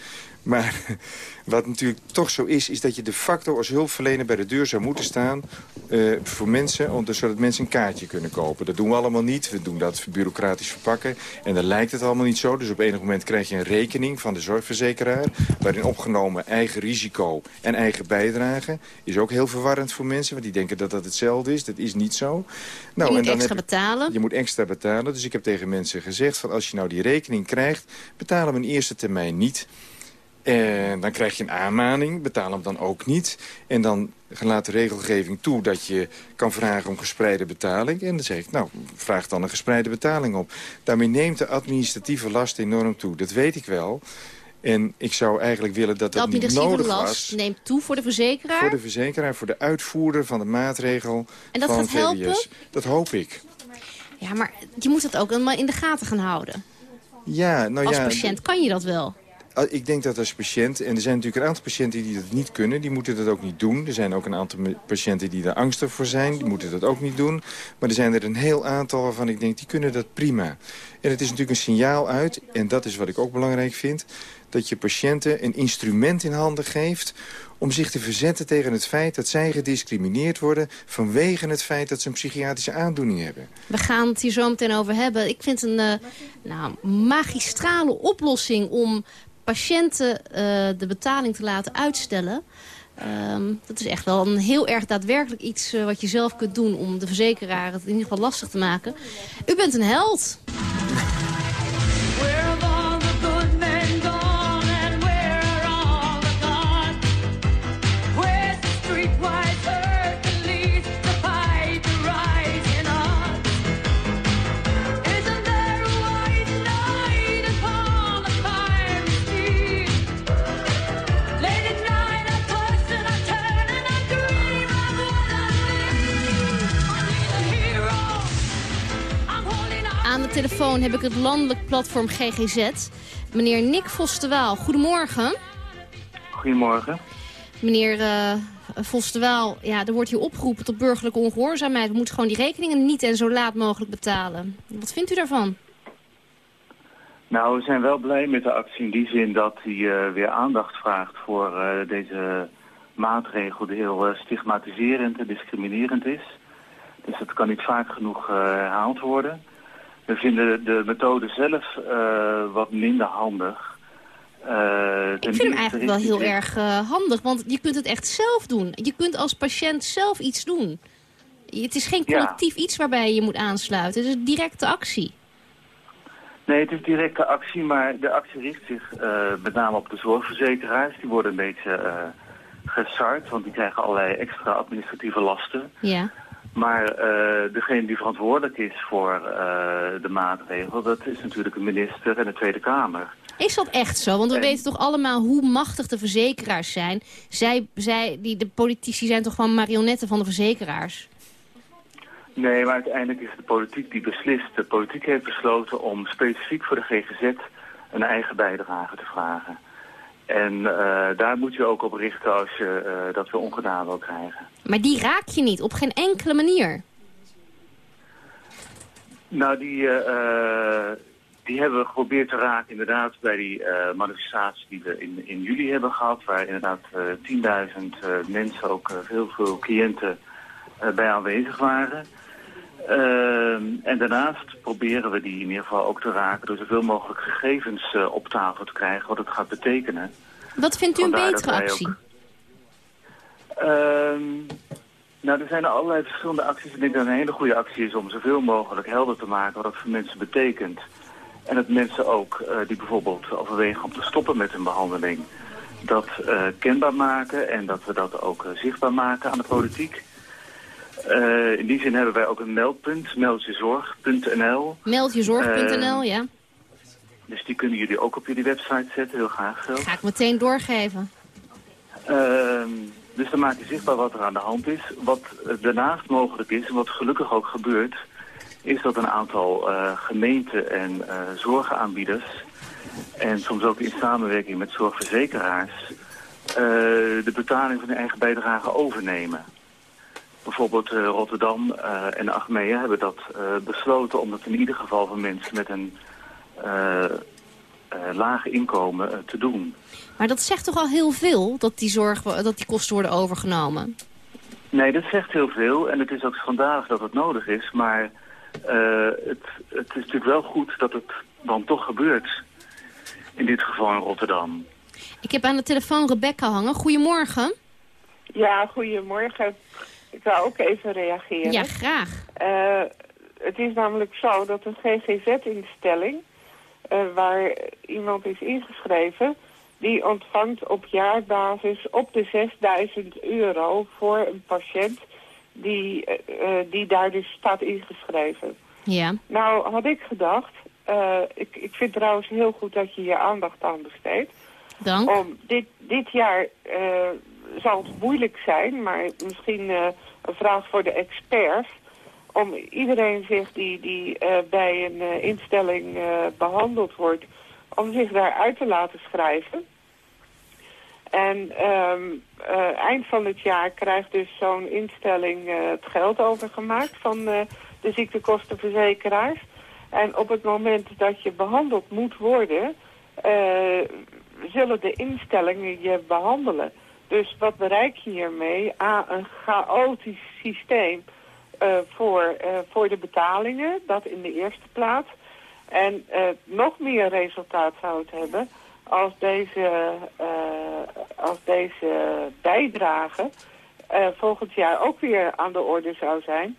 Maar wat natuurlijk toch zo is, is dat je de facto als hulpverlener bij de deur zou moeten staan eh, voor mensen, dus zodat mensen een kaartje kunnen kopen. Dat doen we allemaal niet. We doen dat bureaucratisch verpakken. En dan lijkt het allemaal niet zo. Dus op enig moment krijg je een rekening van de zorgverzekeraar, waarin opgenomen eigen risico en eigen bijdrage. Is ook heel verwarrend voor mensen, want die denken dat dat hetzelfde is. Dat is niet zo. Nou, je moet en dan extra betalen. je moet extra betalen. Dus ik heb tegen mensen gezegd... van als je nou die rekening krijgt, betaal hem in eerste termijn niet. En dan krijg je een aanmaning, betaal hem dan ook niet. En dan laat de regelgeving toe dat je kan vragen om gespreide betaling. En dan zeg ik, nou, vraag dan een gespreide betaling op. Daarmee neemt de administratieve last enorm toe. Dat weet ik wel. En ik zou eigenlijk willen dat dat niet nodig last was... neemt toe voor de verzekeraar. Voor de verzekeraar, voor de uitvoerder van de maatregel En dat van gaat helpen? VWS. Dat hoop ik. Ja, maar je moet dat ook allemaal in de gaten gaan houden. Ja, nou Als ja, patiënt kan je dat wel. Ah, Ik denk dat als patiënt, en er zijn natuurlijk een aantal patiënten die dat niet kunnen, die moeten dat ook niet doen. Er zijn ook een aantal patiënten die daar angstig voor zijn, die moeten dat ook niet doen. Maar er zijn er een heel aantal waarvan ik denk, die kunnen dat prima. En het is natuurlijk een signaal uit, en dat is wat ik ook belangrijk vind, dat je patiënten een instrument in handen geeft om zich te verzetten tegen het feit dat zij gediscrimineerd worden vanwege het feit dat ze een psychiatrische aandoening hebben. We gaan het hier zo meteen over hebben. Ik vind een eh, nou, magistrale oplossing om patiënten eh, de betaling te laten uitstellen. Ehm, dat is echt wel een heel erg daadwerkelijk iets eh, wat je zelf kunt doen... om de verzekeraar het in ieder geval lastig te maken. U bent een held. Telefoon heb ik het landelijk platform GGZ. Meneer Nick Vos de Waal, goedemorgen. Goedemorgen. Meneer eh Vos de Waal, ja, er wordt hier opgeroepen tot burgerlijke ongehoorzaamheid. We moeten gewoon die rekeningen niet en zo laat mogelijk betalen. Wat vindt u daarvan? Nou, we zijn wel blij met de actie in die zin dat hij eh, weer aandacht vraagt voor eh, deze maatregel die heel stigmatiserend en discriminerend is. Dus dat kan niet vaak genoeg herhaald worden. We vinden de methode zelf eh, wat minder handig. Eh, Ik vind hem eigenlijk wel heel erg eh, handig, want je kunt het echt zelf doen. Je kunt als patiënt zelf iets doen. Het is geen Ja. collectief iets waarbij je moet aansluiten. Het is een directe actie. Nee, het is directe actie, maar de actie richt zich met name op de zorgverzekeraars. Die worden een beetje gesart, want die krijgen allerlei extra administratieve lasten. Ja. Maar eh, degene die verantwoordelijk is voor eh, de maatregel, dat is natuurlijk de minister en de Tweede Kamer. Is dat echt zo? Want we weten toch allemaal hoe machtig de verzekeraars zijn. Zij, zij, die, de politici zijn toch gewoon marionetten van de verzekeraars? Nee, maar uiteindelijk is het de politiek die beslist. De politiek heeft besloten om specifiek voor de GGZ een eigen bijdrage te vragen. En eh, daar moet je ook op richten als je eh, dat weer ongedaan wil krijgen. Maar die raak je niet, op geen enkele manier. Nou, die, eh, die hebben we geprobeerd te raken inderdaad bij die manifestatie die we in, in juli hebben gehad. Waar inderdaad eh 10.000 mensen, ook heel veel cliënten bij aanwezig waren. Ehm, en daarnaast proberen we die in ieder geval ook te raken door zoveel mogelijk gegevens eh, op tafel te krijgen, wat het gaat betekenen. Wat vindt u een Vandaar betere actie? Ehm, nou, er zijn allerlei verschillende acties. Ik denk dat een hele goede actie is om zoveel mogelijk helder te maken wat dat voor mensen betekent. En dat mensen ook, eh, die bijvoorbeeld overwegen om te stoppen met hun behandeling, dat eh, kenbaar maken en dat we dat ook zichtbaar maken aan de politiek. Eh, in die zin hebben wij ook een meldpunt, meldjezorg.nl. Meldjezorg.nl, Eh, ja. Dus die kunnen jullie ook op jullie website zetten, heel graag zelf. Ga ik meteen doorgeven. Ehm, dus dan maak je zichtbaar wat er aan de hand is. Wat daarnaast mogelijk is, en wat gelukkig ook gebeurt... is dat een aantal eh, gemeenten en zorgaanbieders... en soms ook in samenwerking met zorgverzekeraars... de betaling van hun eigen bijdrage overnemen. Bijvoorbeeld eh, Rotterdam eh, en Achmea hebben dat eh, besloten... om dat in ieder geval voor mensen met een eh, eh, laag inkomen te doen. Maar dat zegt toch al heel veel, dat die, zorg, dat die kosten worden overgenomen? Nee, dat zegt heel veel en het is ook schandalig dat het nodig is. Maar eh, het, het is natuurlijk wel goed dat het dan toch gebeurt. In dit geval in Rotterdam. Ik heb aan de telefoon Rebecca hangen. Goedemorgen. Ja, goedemorgen. Ik wou ook even reageren. Ja, graag. Eh, het is namelijk zo dat een GGZ-instelling, eh, waar iemand is ingeschreven, die ontvangt op jaarbasis op de 6000 euro voor een patiënt die, eh, die daar dus staat ingeschreven. Ja. Nou, had ik gedacht, ik, ik vind trouwens heel goed dat je je aandacht aan besteedt. Dank. Om dit, dit jaar zal het moeilijk zijn, maar misschien een vraag voor de experts. Om iedereen zich die, die eh, bij een eh, instelling eh, behandeld wordt, om zich daar uit te laten schrijven. En ehm, eh, eind van het jaar krijgt dus zo'n instelling het geld overgemaakt van de ziektekostenverzekeraars. En op het moment dat je behandeld moet worden, zullen de instellingen je behandelen. Dus wat bereik je hiermee? A, een chaotisch systeem eh, voor, eh, voor de betalingen, dat in de eerste plaats. En eh, nog meer resultaat zou het hebben als deze, als deze bijdrage volgend jaar ook weer aan de orde zou zijn.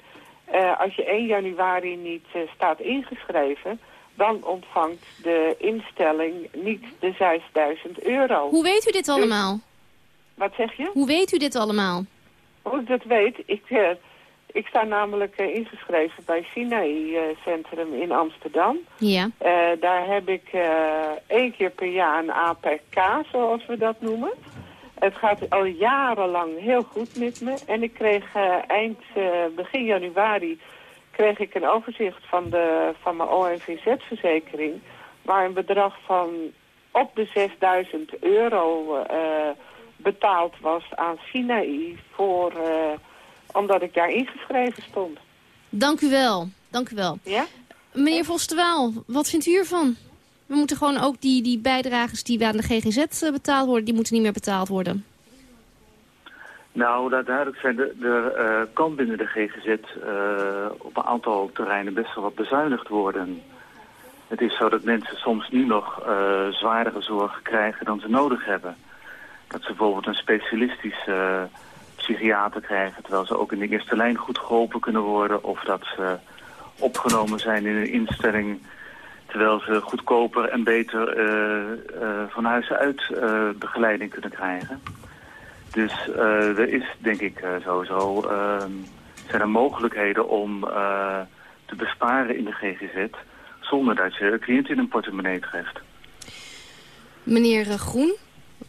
Als je 1 januari niet staat ingeschreven, dan ontvangt de instelling niet de 6000 euro. Hoe weet u dit allemaal? Wat zeg je? Hoe weet u dit allemaal? Hoe ik dat weet, ik, eh, ik sta namelijk eh, ingeschreven bij Sinaï eh, Centrum in Amsterdam. Ja. Daar heb ik één keer per jaar een APK, zoals we dat noemen. Het gaat al jarenlang heel goed met me. En ik kreeg eind, begin januari kreeg ik een overzicht van, de, van mijn ONVZ-verzekering... waar een bedrag van op de 6000 euro betaald was aan Sinaï... Voor, eh, omdat ik daar ingeschreven stond. Dank u wel. Dank u wel. Ja? Meneer Vosterwaal, wat vindt u hiervan? We moeten gewoon ook die, die bijdrages die aan de GGZ eh, betaald worden, die moeten niet meer betaald worden. Nou, laat duidelijk zijn, er, er eh, kan binnen de GGZ eh, op een aantal terreinen best wel wat bezuinigd worden. Het is zo dat mensen soms nu nog eh, zwaardere zorg krijgen dan ze nodig hebben. Dat ze bijvoorbeeld een specialistische eh, psychiater krijgen, terwijl ze ook in de eerste lijn goed geholpen kunnen worden. Of dat ze opgenomen zijn in een instelling, terwijl ze goedkoper en beter eh, eh, van huis uit begeleiding kunnen krijgen. Dus er is denk ik sowieso ehm, zijn er mogelijkheden om te besparen in de GGZ... zonder dat je een cliënt in een portemonnee treft. Meneer Groen,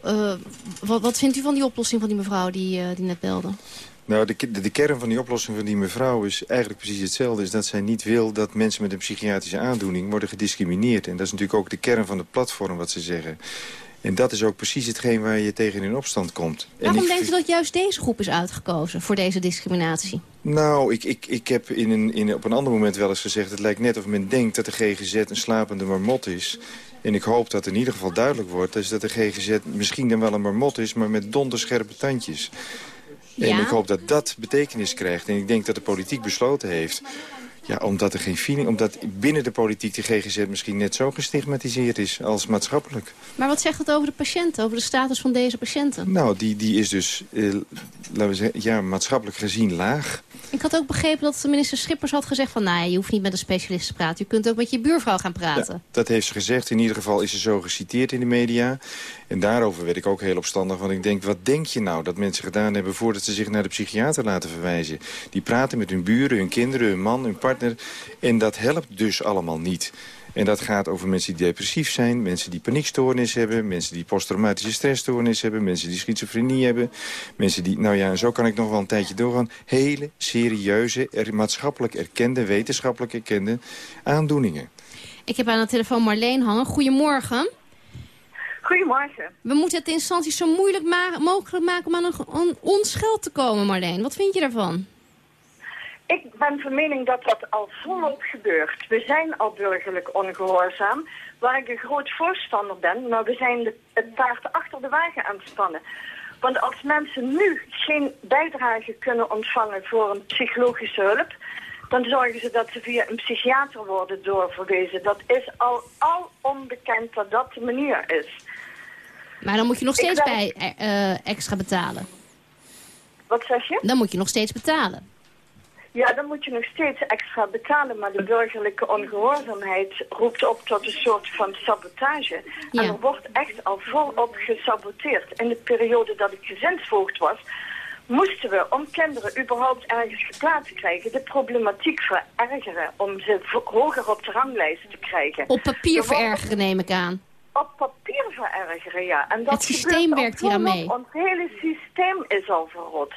eh, wat, wat vindt u van die oplossing van die mevrouw die, eh, die net belde? Nou, de, de, de kern van die oplossing van die mevrouw is eigenlijk precies hetzelfde. Is dat zij niet wil dat mensen met een psychiatrische aandoening worden gediscrimineerd. En dat is natuurlijk ook de kern van het platform wat ze zeggen. En dat is ook precies hetgeen waar je tegen in opstand komt. Waarom ik denkt u dat juist deze groep is uitgekozen voor deze discriminatie? Nou, ik, ik, ik heb in een, in, op een ander moment wel eens gezegd... het lijkt net of men denkt dat de GGZ een slapende marmot is. En ik hoop dat in ieder geval duidelijk wordt... is dat de GGZ misschien dan wel een marmot is... maar met donderscherpe tandjes. En Ja. ik hoop dat dat betekenis krijgt. En ik denk dat de politiek besloten heeft... Ja, omdat er geen feeling, omdat binnen de politiek de GGZ misschien net zo gestigmatiseerd is als maatschappelijk. Maar wat zegt het over de patiënten, over de status van deze patiënten? Nou, die, die is dus, eh, laten we zeggen, ja, maatschappelijk gezien laag. Ik had ook begrepen dat de minister Schippers had gezegd van... nou je hoeft niet met een specialist te praten. Je kunt ook met je buurvrouw gaan praten. Dat heeft ze gezegd. In ieder geval is ze zo geciteerd in de media. En daarover werd ik ook heel opstandig. Want ik denk, wat denk je nou dat mensen gedaan hebben... voordat ze zich naar de psychiater laten verwijzen? Die praten met hun buren, hun kinderen, hun man, hun partner. En dat helpt dus allemaal niet. En dat gaat over mensen die depressief zijn, mensen die paniekstoornis hebben... mensen die posttraumatische stressstoornis hebben, mensen die schizofrenie hebben... mensen die, nou ja, en zo kan ik nog wel een tijdje doorgaan... hele serieuze, er, maatschappelijk erkende, wetenschappelijk erkende aandoeningen. Ik heb aan de telefoon Marleen hangen. Goedemorgen. Goedemorgen. We moeten het in instanties zo moeilijk ma- mogelijk maken om aan, een, aan ons geld te komen, Marleen. Wat vind je daarvan? Ik ben van mening dat dat al volop gebeurt. We zijn al burgerlijk ongehoorzaam, waar ik een groot voorstander ben, maar we zijn de, het paard achter de wagen aan het spannen. Want als mensen nu geen bijdrage kunnen ontvangen voor een psychologische hulp, dan zorgen ze dat ze via een psychiater worden doorverwezen. Dat is al, al onbekend dat dat de manier is. Maar dan moet je nog steeds bij eh, extra betalen. Wat zeg je? Dan moet je nog steeds betalen. Ja, dan moet je nog steeds extra betalen, maar de burgerlijke ongehoorzaamheid roept op tot een soort van sabotage. Ja. En er wordt echt al volop gesaboteerd. In de periode dat ik gezinsvoogd was, moesten we, om kinderen überhaupt ergens geplaatst te krijgen, de problematiek verergeren om ze hoger op de ranglijst te krijgen. Op papier Er verergeren neem ik aan. Op papier verergeren, ja. En dat Het systeem werkt hier aan mee. Ons hele systeem is al verrot.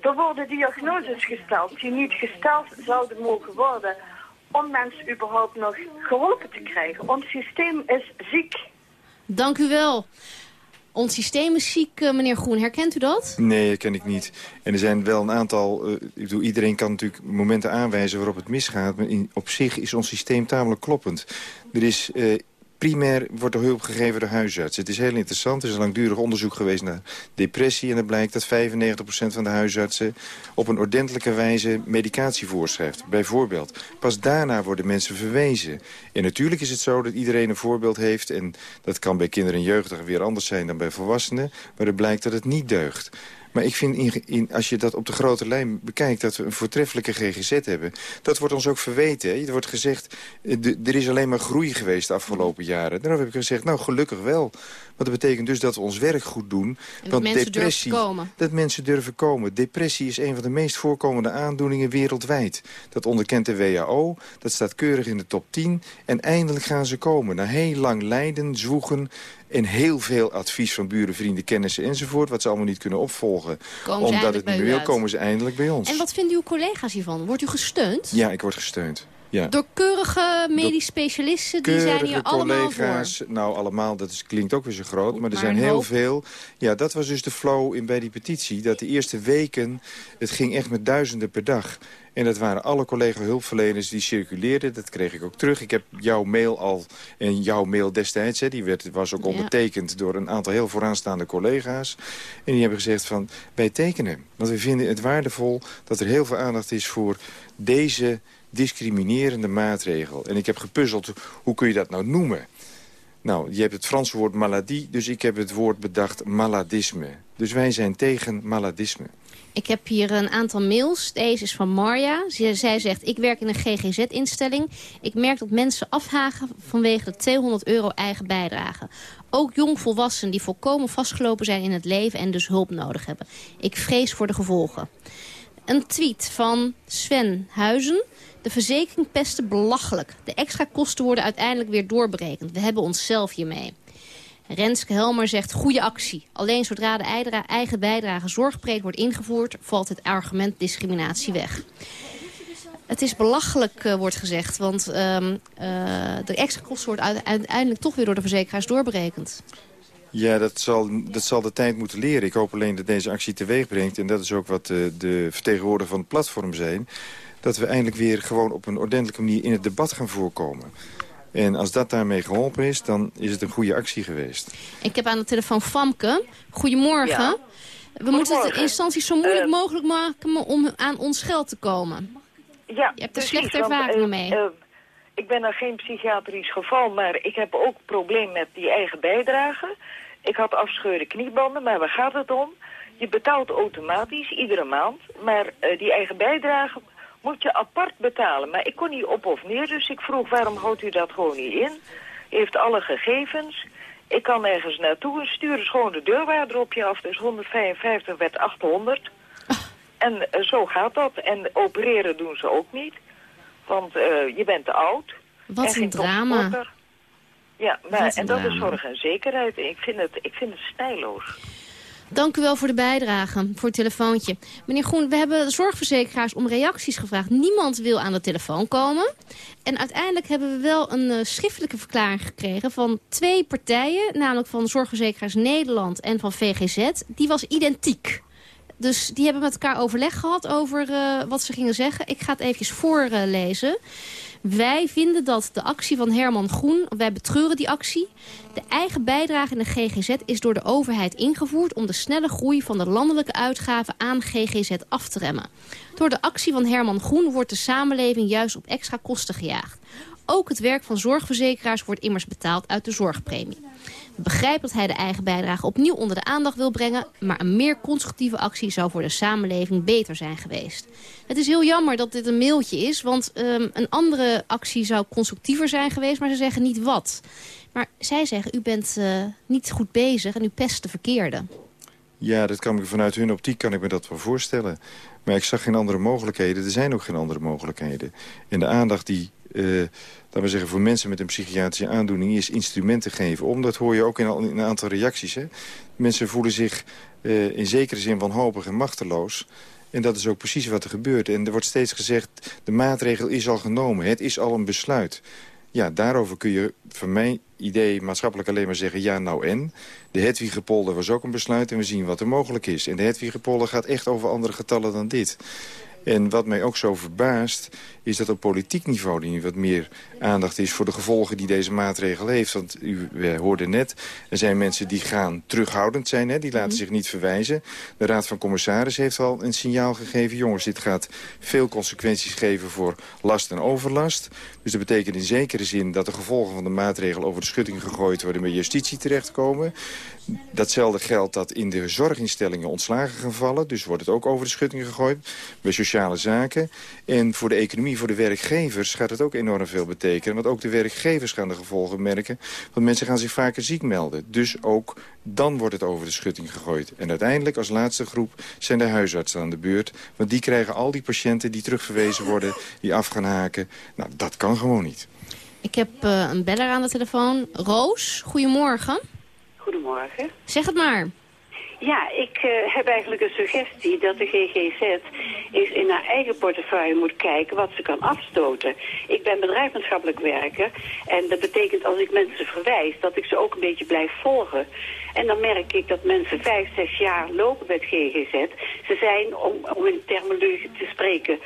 Er worden diagnoses gesteld die niet gesteld zouden mogen worden om mensen überhaupt nog geholpen te krijgen. Ons systeem is ziek. Dank u wel. Ons systeem is ziek, eh, meneer Groen. Herkent u dat? Nee, dat ken ik niet. En er zijn wel een aantal... eh, ik bedoel, iedereen kan natuurlijk momenten aanwijzen waarop het misgaat. Maar in, op zich is ons systeem tamelijk kloppend. Er is... eh, Primair wordt er hulp gegeven door huisartsen. Het is heel interessant. Er is een langdurig onderzoek geweest naar depressie. En het blijkt dat 95% van de huisartsen op een ordentelijke wijze medicatie voorschrijft. Bijvoorbeeld. Pas daarna worden mensen verwezen. En natuurlijk is het zo dat iedereen een voorbeeld heeft. En dat kan bij kinderen en jeugdigen weer anders zijn dan bij volwassenen. Maar het blijkt dat het niet deugt. Maar ik vind, in, in, als je dat op de grote lijn bekijkt... dat we een voortreffelijke GGZ hebben... dat wordt ons ook verweten. Hè? Er wordt gezegd, eh, er is alleen maar groei geweest de afgelopen jaren. Daarom heb ik gezegd, nou, gelukkig wel. Want dat betekent dus dat we ons werk goed doen. En dat mensen durven komen. Dat mensen durven komen. Depressie is een van de meest voorkomende aandoeningen wereldwijd. Dat onderkent de WHO, dat staat keurig in de top 10. En eindelijk gaan ze komen. Na heel lang lijden, zwoegen en heel veel advies van buren, vrienden, kennissen enzovoort... wat ze allemaal niet kunnen opvolgen. Omdat het bij niet u meer wil, komen ze eindelijk bij ons. En wat vinden uw collega's hiervan? Wordt u gesteund? Ja, ik word gesteund. Ja. Door keurige medisch specialisten, die zijn hier allemaal collega's, nou allemaal, dat is, klinkt ook weer zo groot, maar er zijn heel hoop. veel. Ja, dat was dus de flow in, bij die petitie, dat de eerste weken, het ging echt met duizenden per dag. En dat waren alle collega-hulpverleners die circuleerden. Dat kreeg ik ook terug. Ik heb jouw mail al, en jouw mail destijds... Hè, die werd, was ook Ja. ondertekend door een aantal heel vooraanstaande collega's. En die hebben gezegd van, wij tekenen. Want we vinden het waardevol dat er heel veel aandacht is voor deze discriminerende maatregel. En ik heb gepuzzeld, hoe kun je dat nou noemen? Nou, je hebt het Franse woord maladie, dus ik heb het woord bedacht maladisme. Dus wij zijn tegen maladisme. Ik heb hier een aantal mails. Deze is van Marja. Zij, zegt, ik werk in een GGZ-instelling. Ik merk dat mensen afhagen vanwege de 200 euro eigen bijdrage. Ook jongvolwassenen die volkomen vastgelopen zijn in het leven en dus hulp nodig hebben. Ik vrees voor de gevolgen. Een tweet van Sven Huizen. De verzekering pesten belachelijk. De extra kosten worden uiteindelijk weer doorberekend. We hebben onszelf hiermee. Renske Helmer zegt goede actie. Alleen zodra de eigen bijdrage zorgpreek wordt ingevoerd... valt het argument discriminatie weg. Het is belachelijk, eh, wordt gezegd. Want ehm, eh, de extra kosten worden uite- uiteindelijk toch weer door de verzekeraars doorberekend. Ja, dat zal, dat zal de tijd moeten leren. Ik hoop alleen dat deze actie teweeg brengt... en dat is ook wat de, de vertegenwoordiger van het platform zijn... dat we eindelijk weer gewoon op een ordentelijke manier in het debat gaan voorkomen. En als dat daarmee geholpen is, dan is het een goede actie geweest. Ik heb aan de telefoon Famke. Goedemorgen. We moeten het in instanties zo moeilijk Eh, mogelijk maken om aan ons geld te komen. Ja, Je hebt er precies, slechte want, ervaringen eh, mee. eh, ik ben er geen psychiatrisch geval, maar ik heb ook een probleem met die eigen bijdrage. Ik had afscheurde kniebanden, maar waar gaat het om? Je betaalt automatisch, iedere maand, maar eh, die eigen bijdrage moet je apart betalen. Maar ik kon niet op of neer, dus ik vroeg waarom houdt u dat gewoon niet in? U heeft alle gegevens. Ik kan ergens naartoe en stuur dus gewoon de deurwaarder op je af. Dus 155 werd 800. En eh, zo gaat dat. En opereren doen ze ook niet. Want eh, je bent te oud. Wat en een drama. Ja, maar, en dat is zorg en zekerheid. Ik vind het, ik vind het stijloos. Dank u wel voor de bijdrage, voor het telefoontje. Meneer Groen, we hebben zorgverzekeraars om reacties gevraagd. Niemand wil aan de telefoon komen. En uiteindelijk hebben we wel een eh, schriftelijke verklaring gekregen... van twee partijen, namelijk van Zorgverzekeraars Nederland en van VGZ. Die was identiek. Dus die hebben met elkaar overleg gehad over eh, wat ze gingen zeggen. Ik ga het eventjes voorlezen. Wij vinden dat de actie van Herman Groen, wij betreuren die actie. De eigen bijdrage in de GGZ is door de overheid ingevoerd... om de snelle groei van de landelijke uitgaven aan GGZ af te remmen. Door de actie van Herman Groen wordt de samenleving juist op extra kosten gejaagd. Ook het werk van zorgverzekeraars wordt immers betaald uit de zorgpremie. We dat hij de eigen bijdrage opnieuw onder de aandacht wil brengen... maar een meer constructieve actie zou voor de samenleving beter zijn geweest. Het is heel jammer dat dit een mailtje is, want ehm, een andere actie zou constructiever zijn geweest... maar ze zeggen niet wat. Maar zij zeggen, u bent eh, niet goed bezig en u pest de verkeerde. Ja, dat kan ik vanuit hun optiek kan ik me dat wel voorstellen. Maar ik zag geen andere mogelijkheden. Er zijn ook geen andere mogelijkheden. En de aandacht die, laten we zeggen, voor mensen met een psychiatrische aandoening is instrumenten geven. Om, dat hoor je ook in een aantal reacties. Hè? Mensen voelen zich eh, in zekere zin wanhopig en machteloos. En dat is ook precies wat er gebeurt. En er wordt steeds gezegd, de maatregel is al genomen. Het is al een besluit. Ja, daarover kun je van mijn idee maatschappelijk alleen maar zeggen... ja, nou en. De Hedwigepolder was ook een besluit en we zien wat er mogelijk is. En de Hedwigepolder gaat echt over andere getallen dan dit. En wat mij ook zo verbaast, is dat op politiek niveau... er wat meer aandacht is voor de gevolgen die deze maatregel heeft. Want u we hoorden net, er zijn mensen die gaan terughoudend zijn. Hè, die laten zich niet verwijzen. De Raad van Commissarissen heeft al een signaal gegeven... jongens, dit gaat veel consequenties geven voor last en overlast. Dus dat betekent in zekere zin dat de gevolgen van de maatregel... over de schutting gegooid worden bij justitie terechtkomen. Datzelfde geldt dat in de zorginstellingen ontslagen gaan vallen. Dus wordt het ook over de schutting gegooid. Bij sociale zaken. En voor de economie, voor de werkgevers gaat het ook enorm veel betekenen. Want ook de werkgevers gaan de gevolgen merken. Want mensen gaan zich vaker ziek melden. Dus ook dan wordt het over de schutting gegooid. En uiteindelijk als laatste groep zijn de huisartsen aan de beurt. Want die krijgen al die patiënten die terugverwezen worden, die af gaan haken. Nou, dat kan gewoon niet. Ik heb eh, een beller aan de telefoon. Roos, goedemorgen. Goedemorgen. Zeg het maar. Ja, ik eh, heb eigenlijk een suggestie dat de GGZ eens in haar eigen portefeuille moet kijken wat ze kan afstoten. Ik ben bedrijfsmaatschappelijk werker en dat betekent als ik mensen verwijs dat ik ze ook een beetje blijf volgen. En dan merk ik dat mensen vijf, zes jaar lopen met GGZ. Ze zijn, om, om in terminologie te spreken,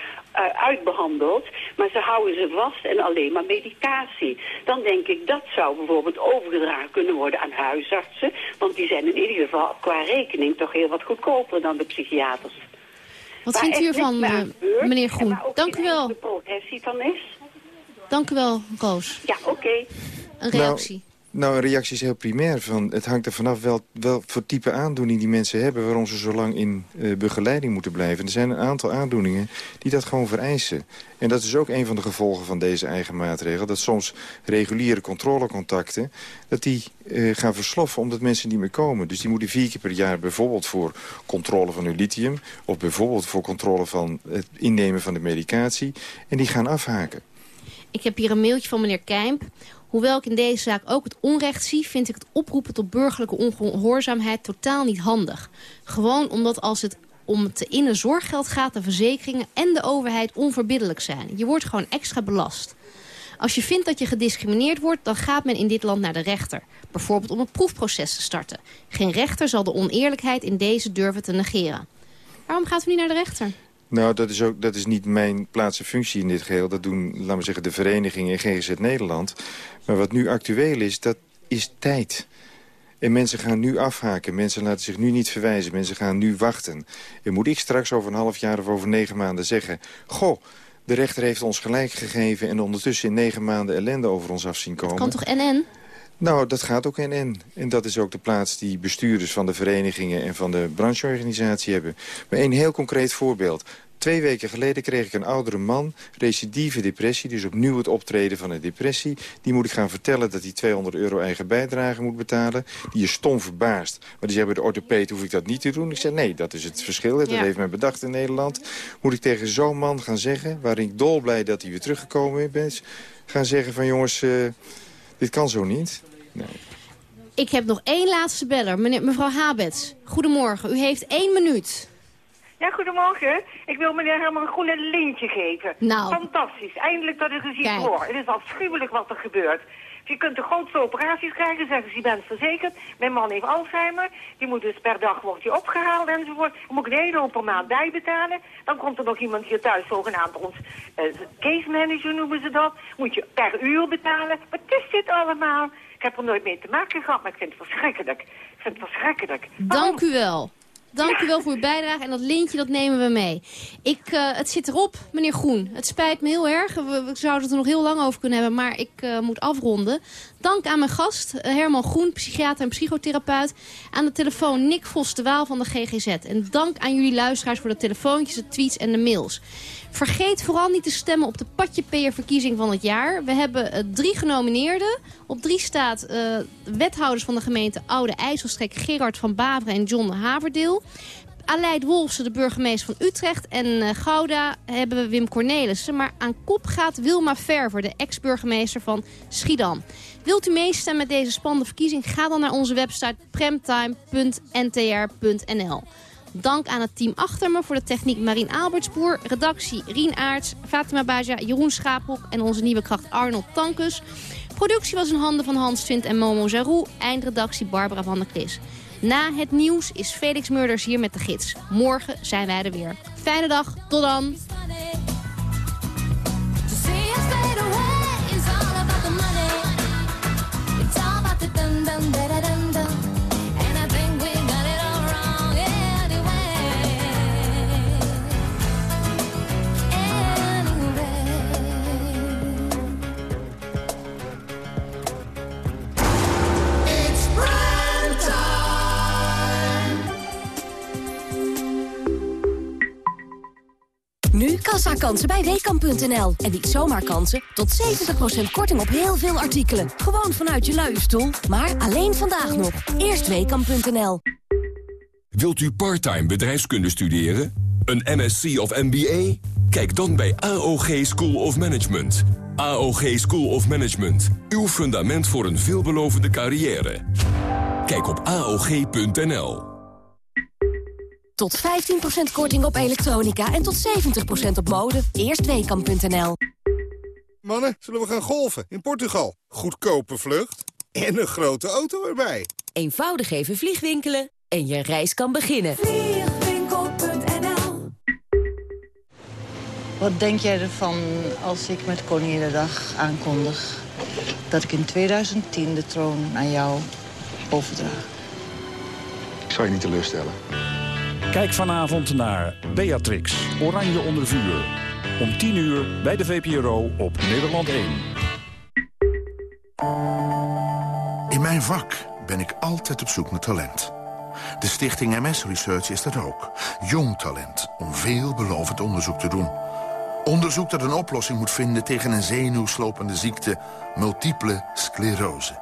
uitbehandeld, maar ze houden ze vast en alleen maar medicatie. Dan denk ik dat zou bijvoorbeeld overgedragen kunnen worden aan huisartsen, want die zijn in ieder geval qua rekening toch heel wat goedkoper dan de psychiaters. Wat Waar vindt u ervan, eh, gebeurt meneer en Groen? Dank u wel. enkele progressie van is. Dank u wel, Roos. Ja, oké. Een reactie. Nou, een reactie is heel primair. Van, het hangt er vanaf wel, wel voor type aandoening die mensen hebben... waarom ze zo lang in eh, begeleiding moeten blijven. Er zijn een aantal aandoeningen die dat gewoon vereisen. En dat is ook een van de gevolgen van deze eigen maatregel. Dat soms reguliere controlecontacten dat die, eh, gaan versloffen omdat mensen niet meer komen. Dus die moeten vier keer per jaar bijvoorbeeld voor controle van hun lithium... of bijvoorbeeld voor controle van het innemen van de medicatie. En die gaan afhaken. Ik heb hier een mailtje van meneer Kijmp. Hoewel ik in deze zaak ook het onrecht zie... vind ik het oproepen tot burgerlijke ongehoorzaamheid totaal niet handig. Gewoon omdat als het om te innen zorggeld gaat... de verzekeringen en de overheid onverbiddelijk zijn. Je wordt gewoon extra belast. Als je vindt dat je gediscrimineerd wordt... dan gaat men in dit land naar de rechter. Bijvoorbeeld om een proefproces te starten. Geen rechter zal de oneerlijkheid in deze durven te negeren. Waarom gaat u niet naar de rechter? Nou, dat is, ook, dat is niet mijn plaats en functie in dit geheel. Dat doen, laten we zeggen, de verenigingen in GGZ Nederland. Maar wat nu actueel is, dat is tijd. En mensen gaan nu afhaken. Mensen laten zich nu niet verwijzen. Mensen gaan nu wachten. En moet ik straks over een half jaar of over negen maanden zeggen... Goh, de rechter heeft ons gelijk gegeven... en ondertussen in negen maanden ellende over ons af zien komen. Kan toch NN? Nou, dat gaat ook NN. En dat is ook de plaats die bestuurders van de verenigingen... en van de brancheorganisatie hebben. Maar een heel concreet voorbeeld. Twee weken geleden kreeg ik een oudere man, recidieve depressie... dus opnieuw het optreden van een depressie. Die moet ik gaan vertellen dat hij 200 euro eigen bijdrage moet betalen. Die is stom verbaasd. Maar die zei bij de orthopeet, hoef ik dat niet te doen? Ik zei, nee, dat is het verschil. Dat Ja. heeft men bedacht in Nederland. Moet ik tegen zo'n man gaan zeggen... waarin ik dolblij dat hij weer teruggekomen is... gaan zeggen van jongens, eh, dit kan zo niet. Nee. Ik heb nog één laatste beller. Meneer, mevrouw Habets, goedemorgen. U heeft één minuut. Ja, goedemorgen. Ik wil meneer Herman Groen een lintje geven. Nou. Fantastisch. Eindelijk dat het eens iets Kijk. hoort. Het is afschuwelijk wat er gebeurt. Je kunt de grootste operaties krijgen, zeggen ze, je bent verzekerd. Mijn man heeft Alzheimer. Die moet dus per dag wordt die opgehaald enzovoort. Dan moet ik een hele hoop per maand bijbetalen. Dan komt er nog iemand hier thuis, zogenaamd ons eh, case manager noemen ze dat. Moet je per uur betalen. Wat is dit allemaal? Ik heb er nooit mee te maken gehad, maar ik vind het verschrikkelijk. Ik vind het verschrikkelijk. Dank u wel. Dank u wel voor uw bijdrage en dat lintje dat nemen we mee. Ik, eh, het zit erop, meneer Groen. Het spijt me heel erg. We, zouden het er nog heel lang over kunnen hebben, maar ik eh, moet afronden. Dank aan mijn gast, eh, Herman Groen, psychiater en psychotherapeut. Aan de telefoon Nick Vos de Waal van de GGZ. En dank aan jullie luisteraars voor de telefoontjes, de tweets en de mails. Vergeet vooral niet te stemmen op de Patjepeer-verkiezing van het jaar. We hebben drie genomineerden. Op drie staat wethouders van de gemeente Oude IJsselstreek... Gerard van Baveren en John Haverdeel. Aleid Wolfsen, de burgemeester van Utrecht. En eh, Gouda hebben we Wim Cornelissen. Maar aan kop gaat Wilma Verver, de ex-burgemeester van Schiedam. Wilt u meestemmen met deze spannende verkiezing? Ga dan naar onze website premtime.ntr.nl. Dank aan het team achter me voor de techniek Marien Albertsboer. Redactie Rien Aarts, Fatima Baja, Jeroen Schapel en onze nieuwe kracht Arnold Tankus. Productie was in handen van Hans Twint en Momo Zarou. Eindredactie Barbara van der Klis. Na het nieuws is Felix Murders hier met de gids. Morgen zijn wij er weer. Fijne dag, tot dan. Nu kassakansen bij Weekamp.nl. En niet zomaar kansen, tot 70% korting op heel veel artikelen. Gewoon vanuit je luie stoel, maar alleen vandaag nog. Eerst Weekamp.nl. Wilt u parttime bedrijfskunde studeren? Een MSc of MBA? Kijk dan bij AOG School of Management. AOG School of Management. Uw fundament voor een veelbelovende carrière. Kijk op AOG.nl. Tot 15% korting op elektronica en tot 70% op mode. Eerst Weekamp.nl. Mannen, zullen we gaan golfen in Portugal? Goedkope vlucht en een grote auto erbij. Eenvoudig even vliegwinkelen en je reis kan beginnen. Vliegwinkel.nl Wat denk jij ervan als ik met Koninginnedag aankondig... dat ik in 2010 de troon aan jou overdraag? Ik zal je niet teleurstellen. Kijk vanavond naar Beatrix, Oranje onder vuur. Om 10 uur bij de VPRO op Nederland 1. mijn vak ben ik altijd op zoek naar talent. De stichting MS Research is dat ook. Jong talent om veelbelovend onderzoek te doen. Onderzoek dat een oplossing moet vinden tegen een zenuwslopende ziekte... multiple sclerose.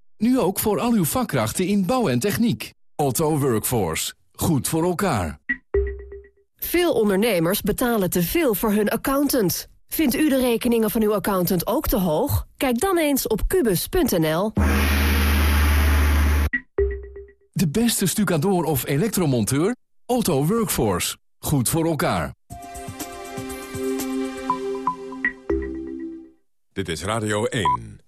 Nu ook voor al uw vakkrachten in bouw en techniek. Otto Workforce, goed voor elkaar. Veel ondernemers betalen te veel voor hun accountant. Vindt u de rekeningen van uw accountant ook te hoog? Kijk dan eens op kubus.nl. De beste stucador of elektromonteur? Otto Workforce, goed voor elkaar. Dit is Radio 1.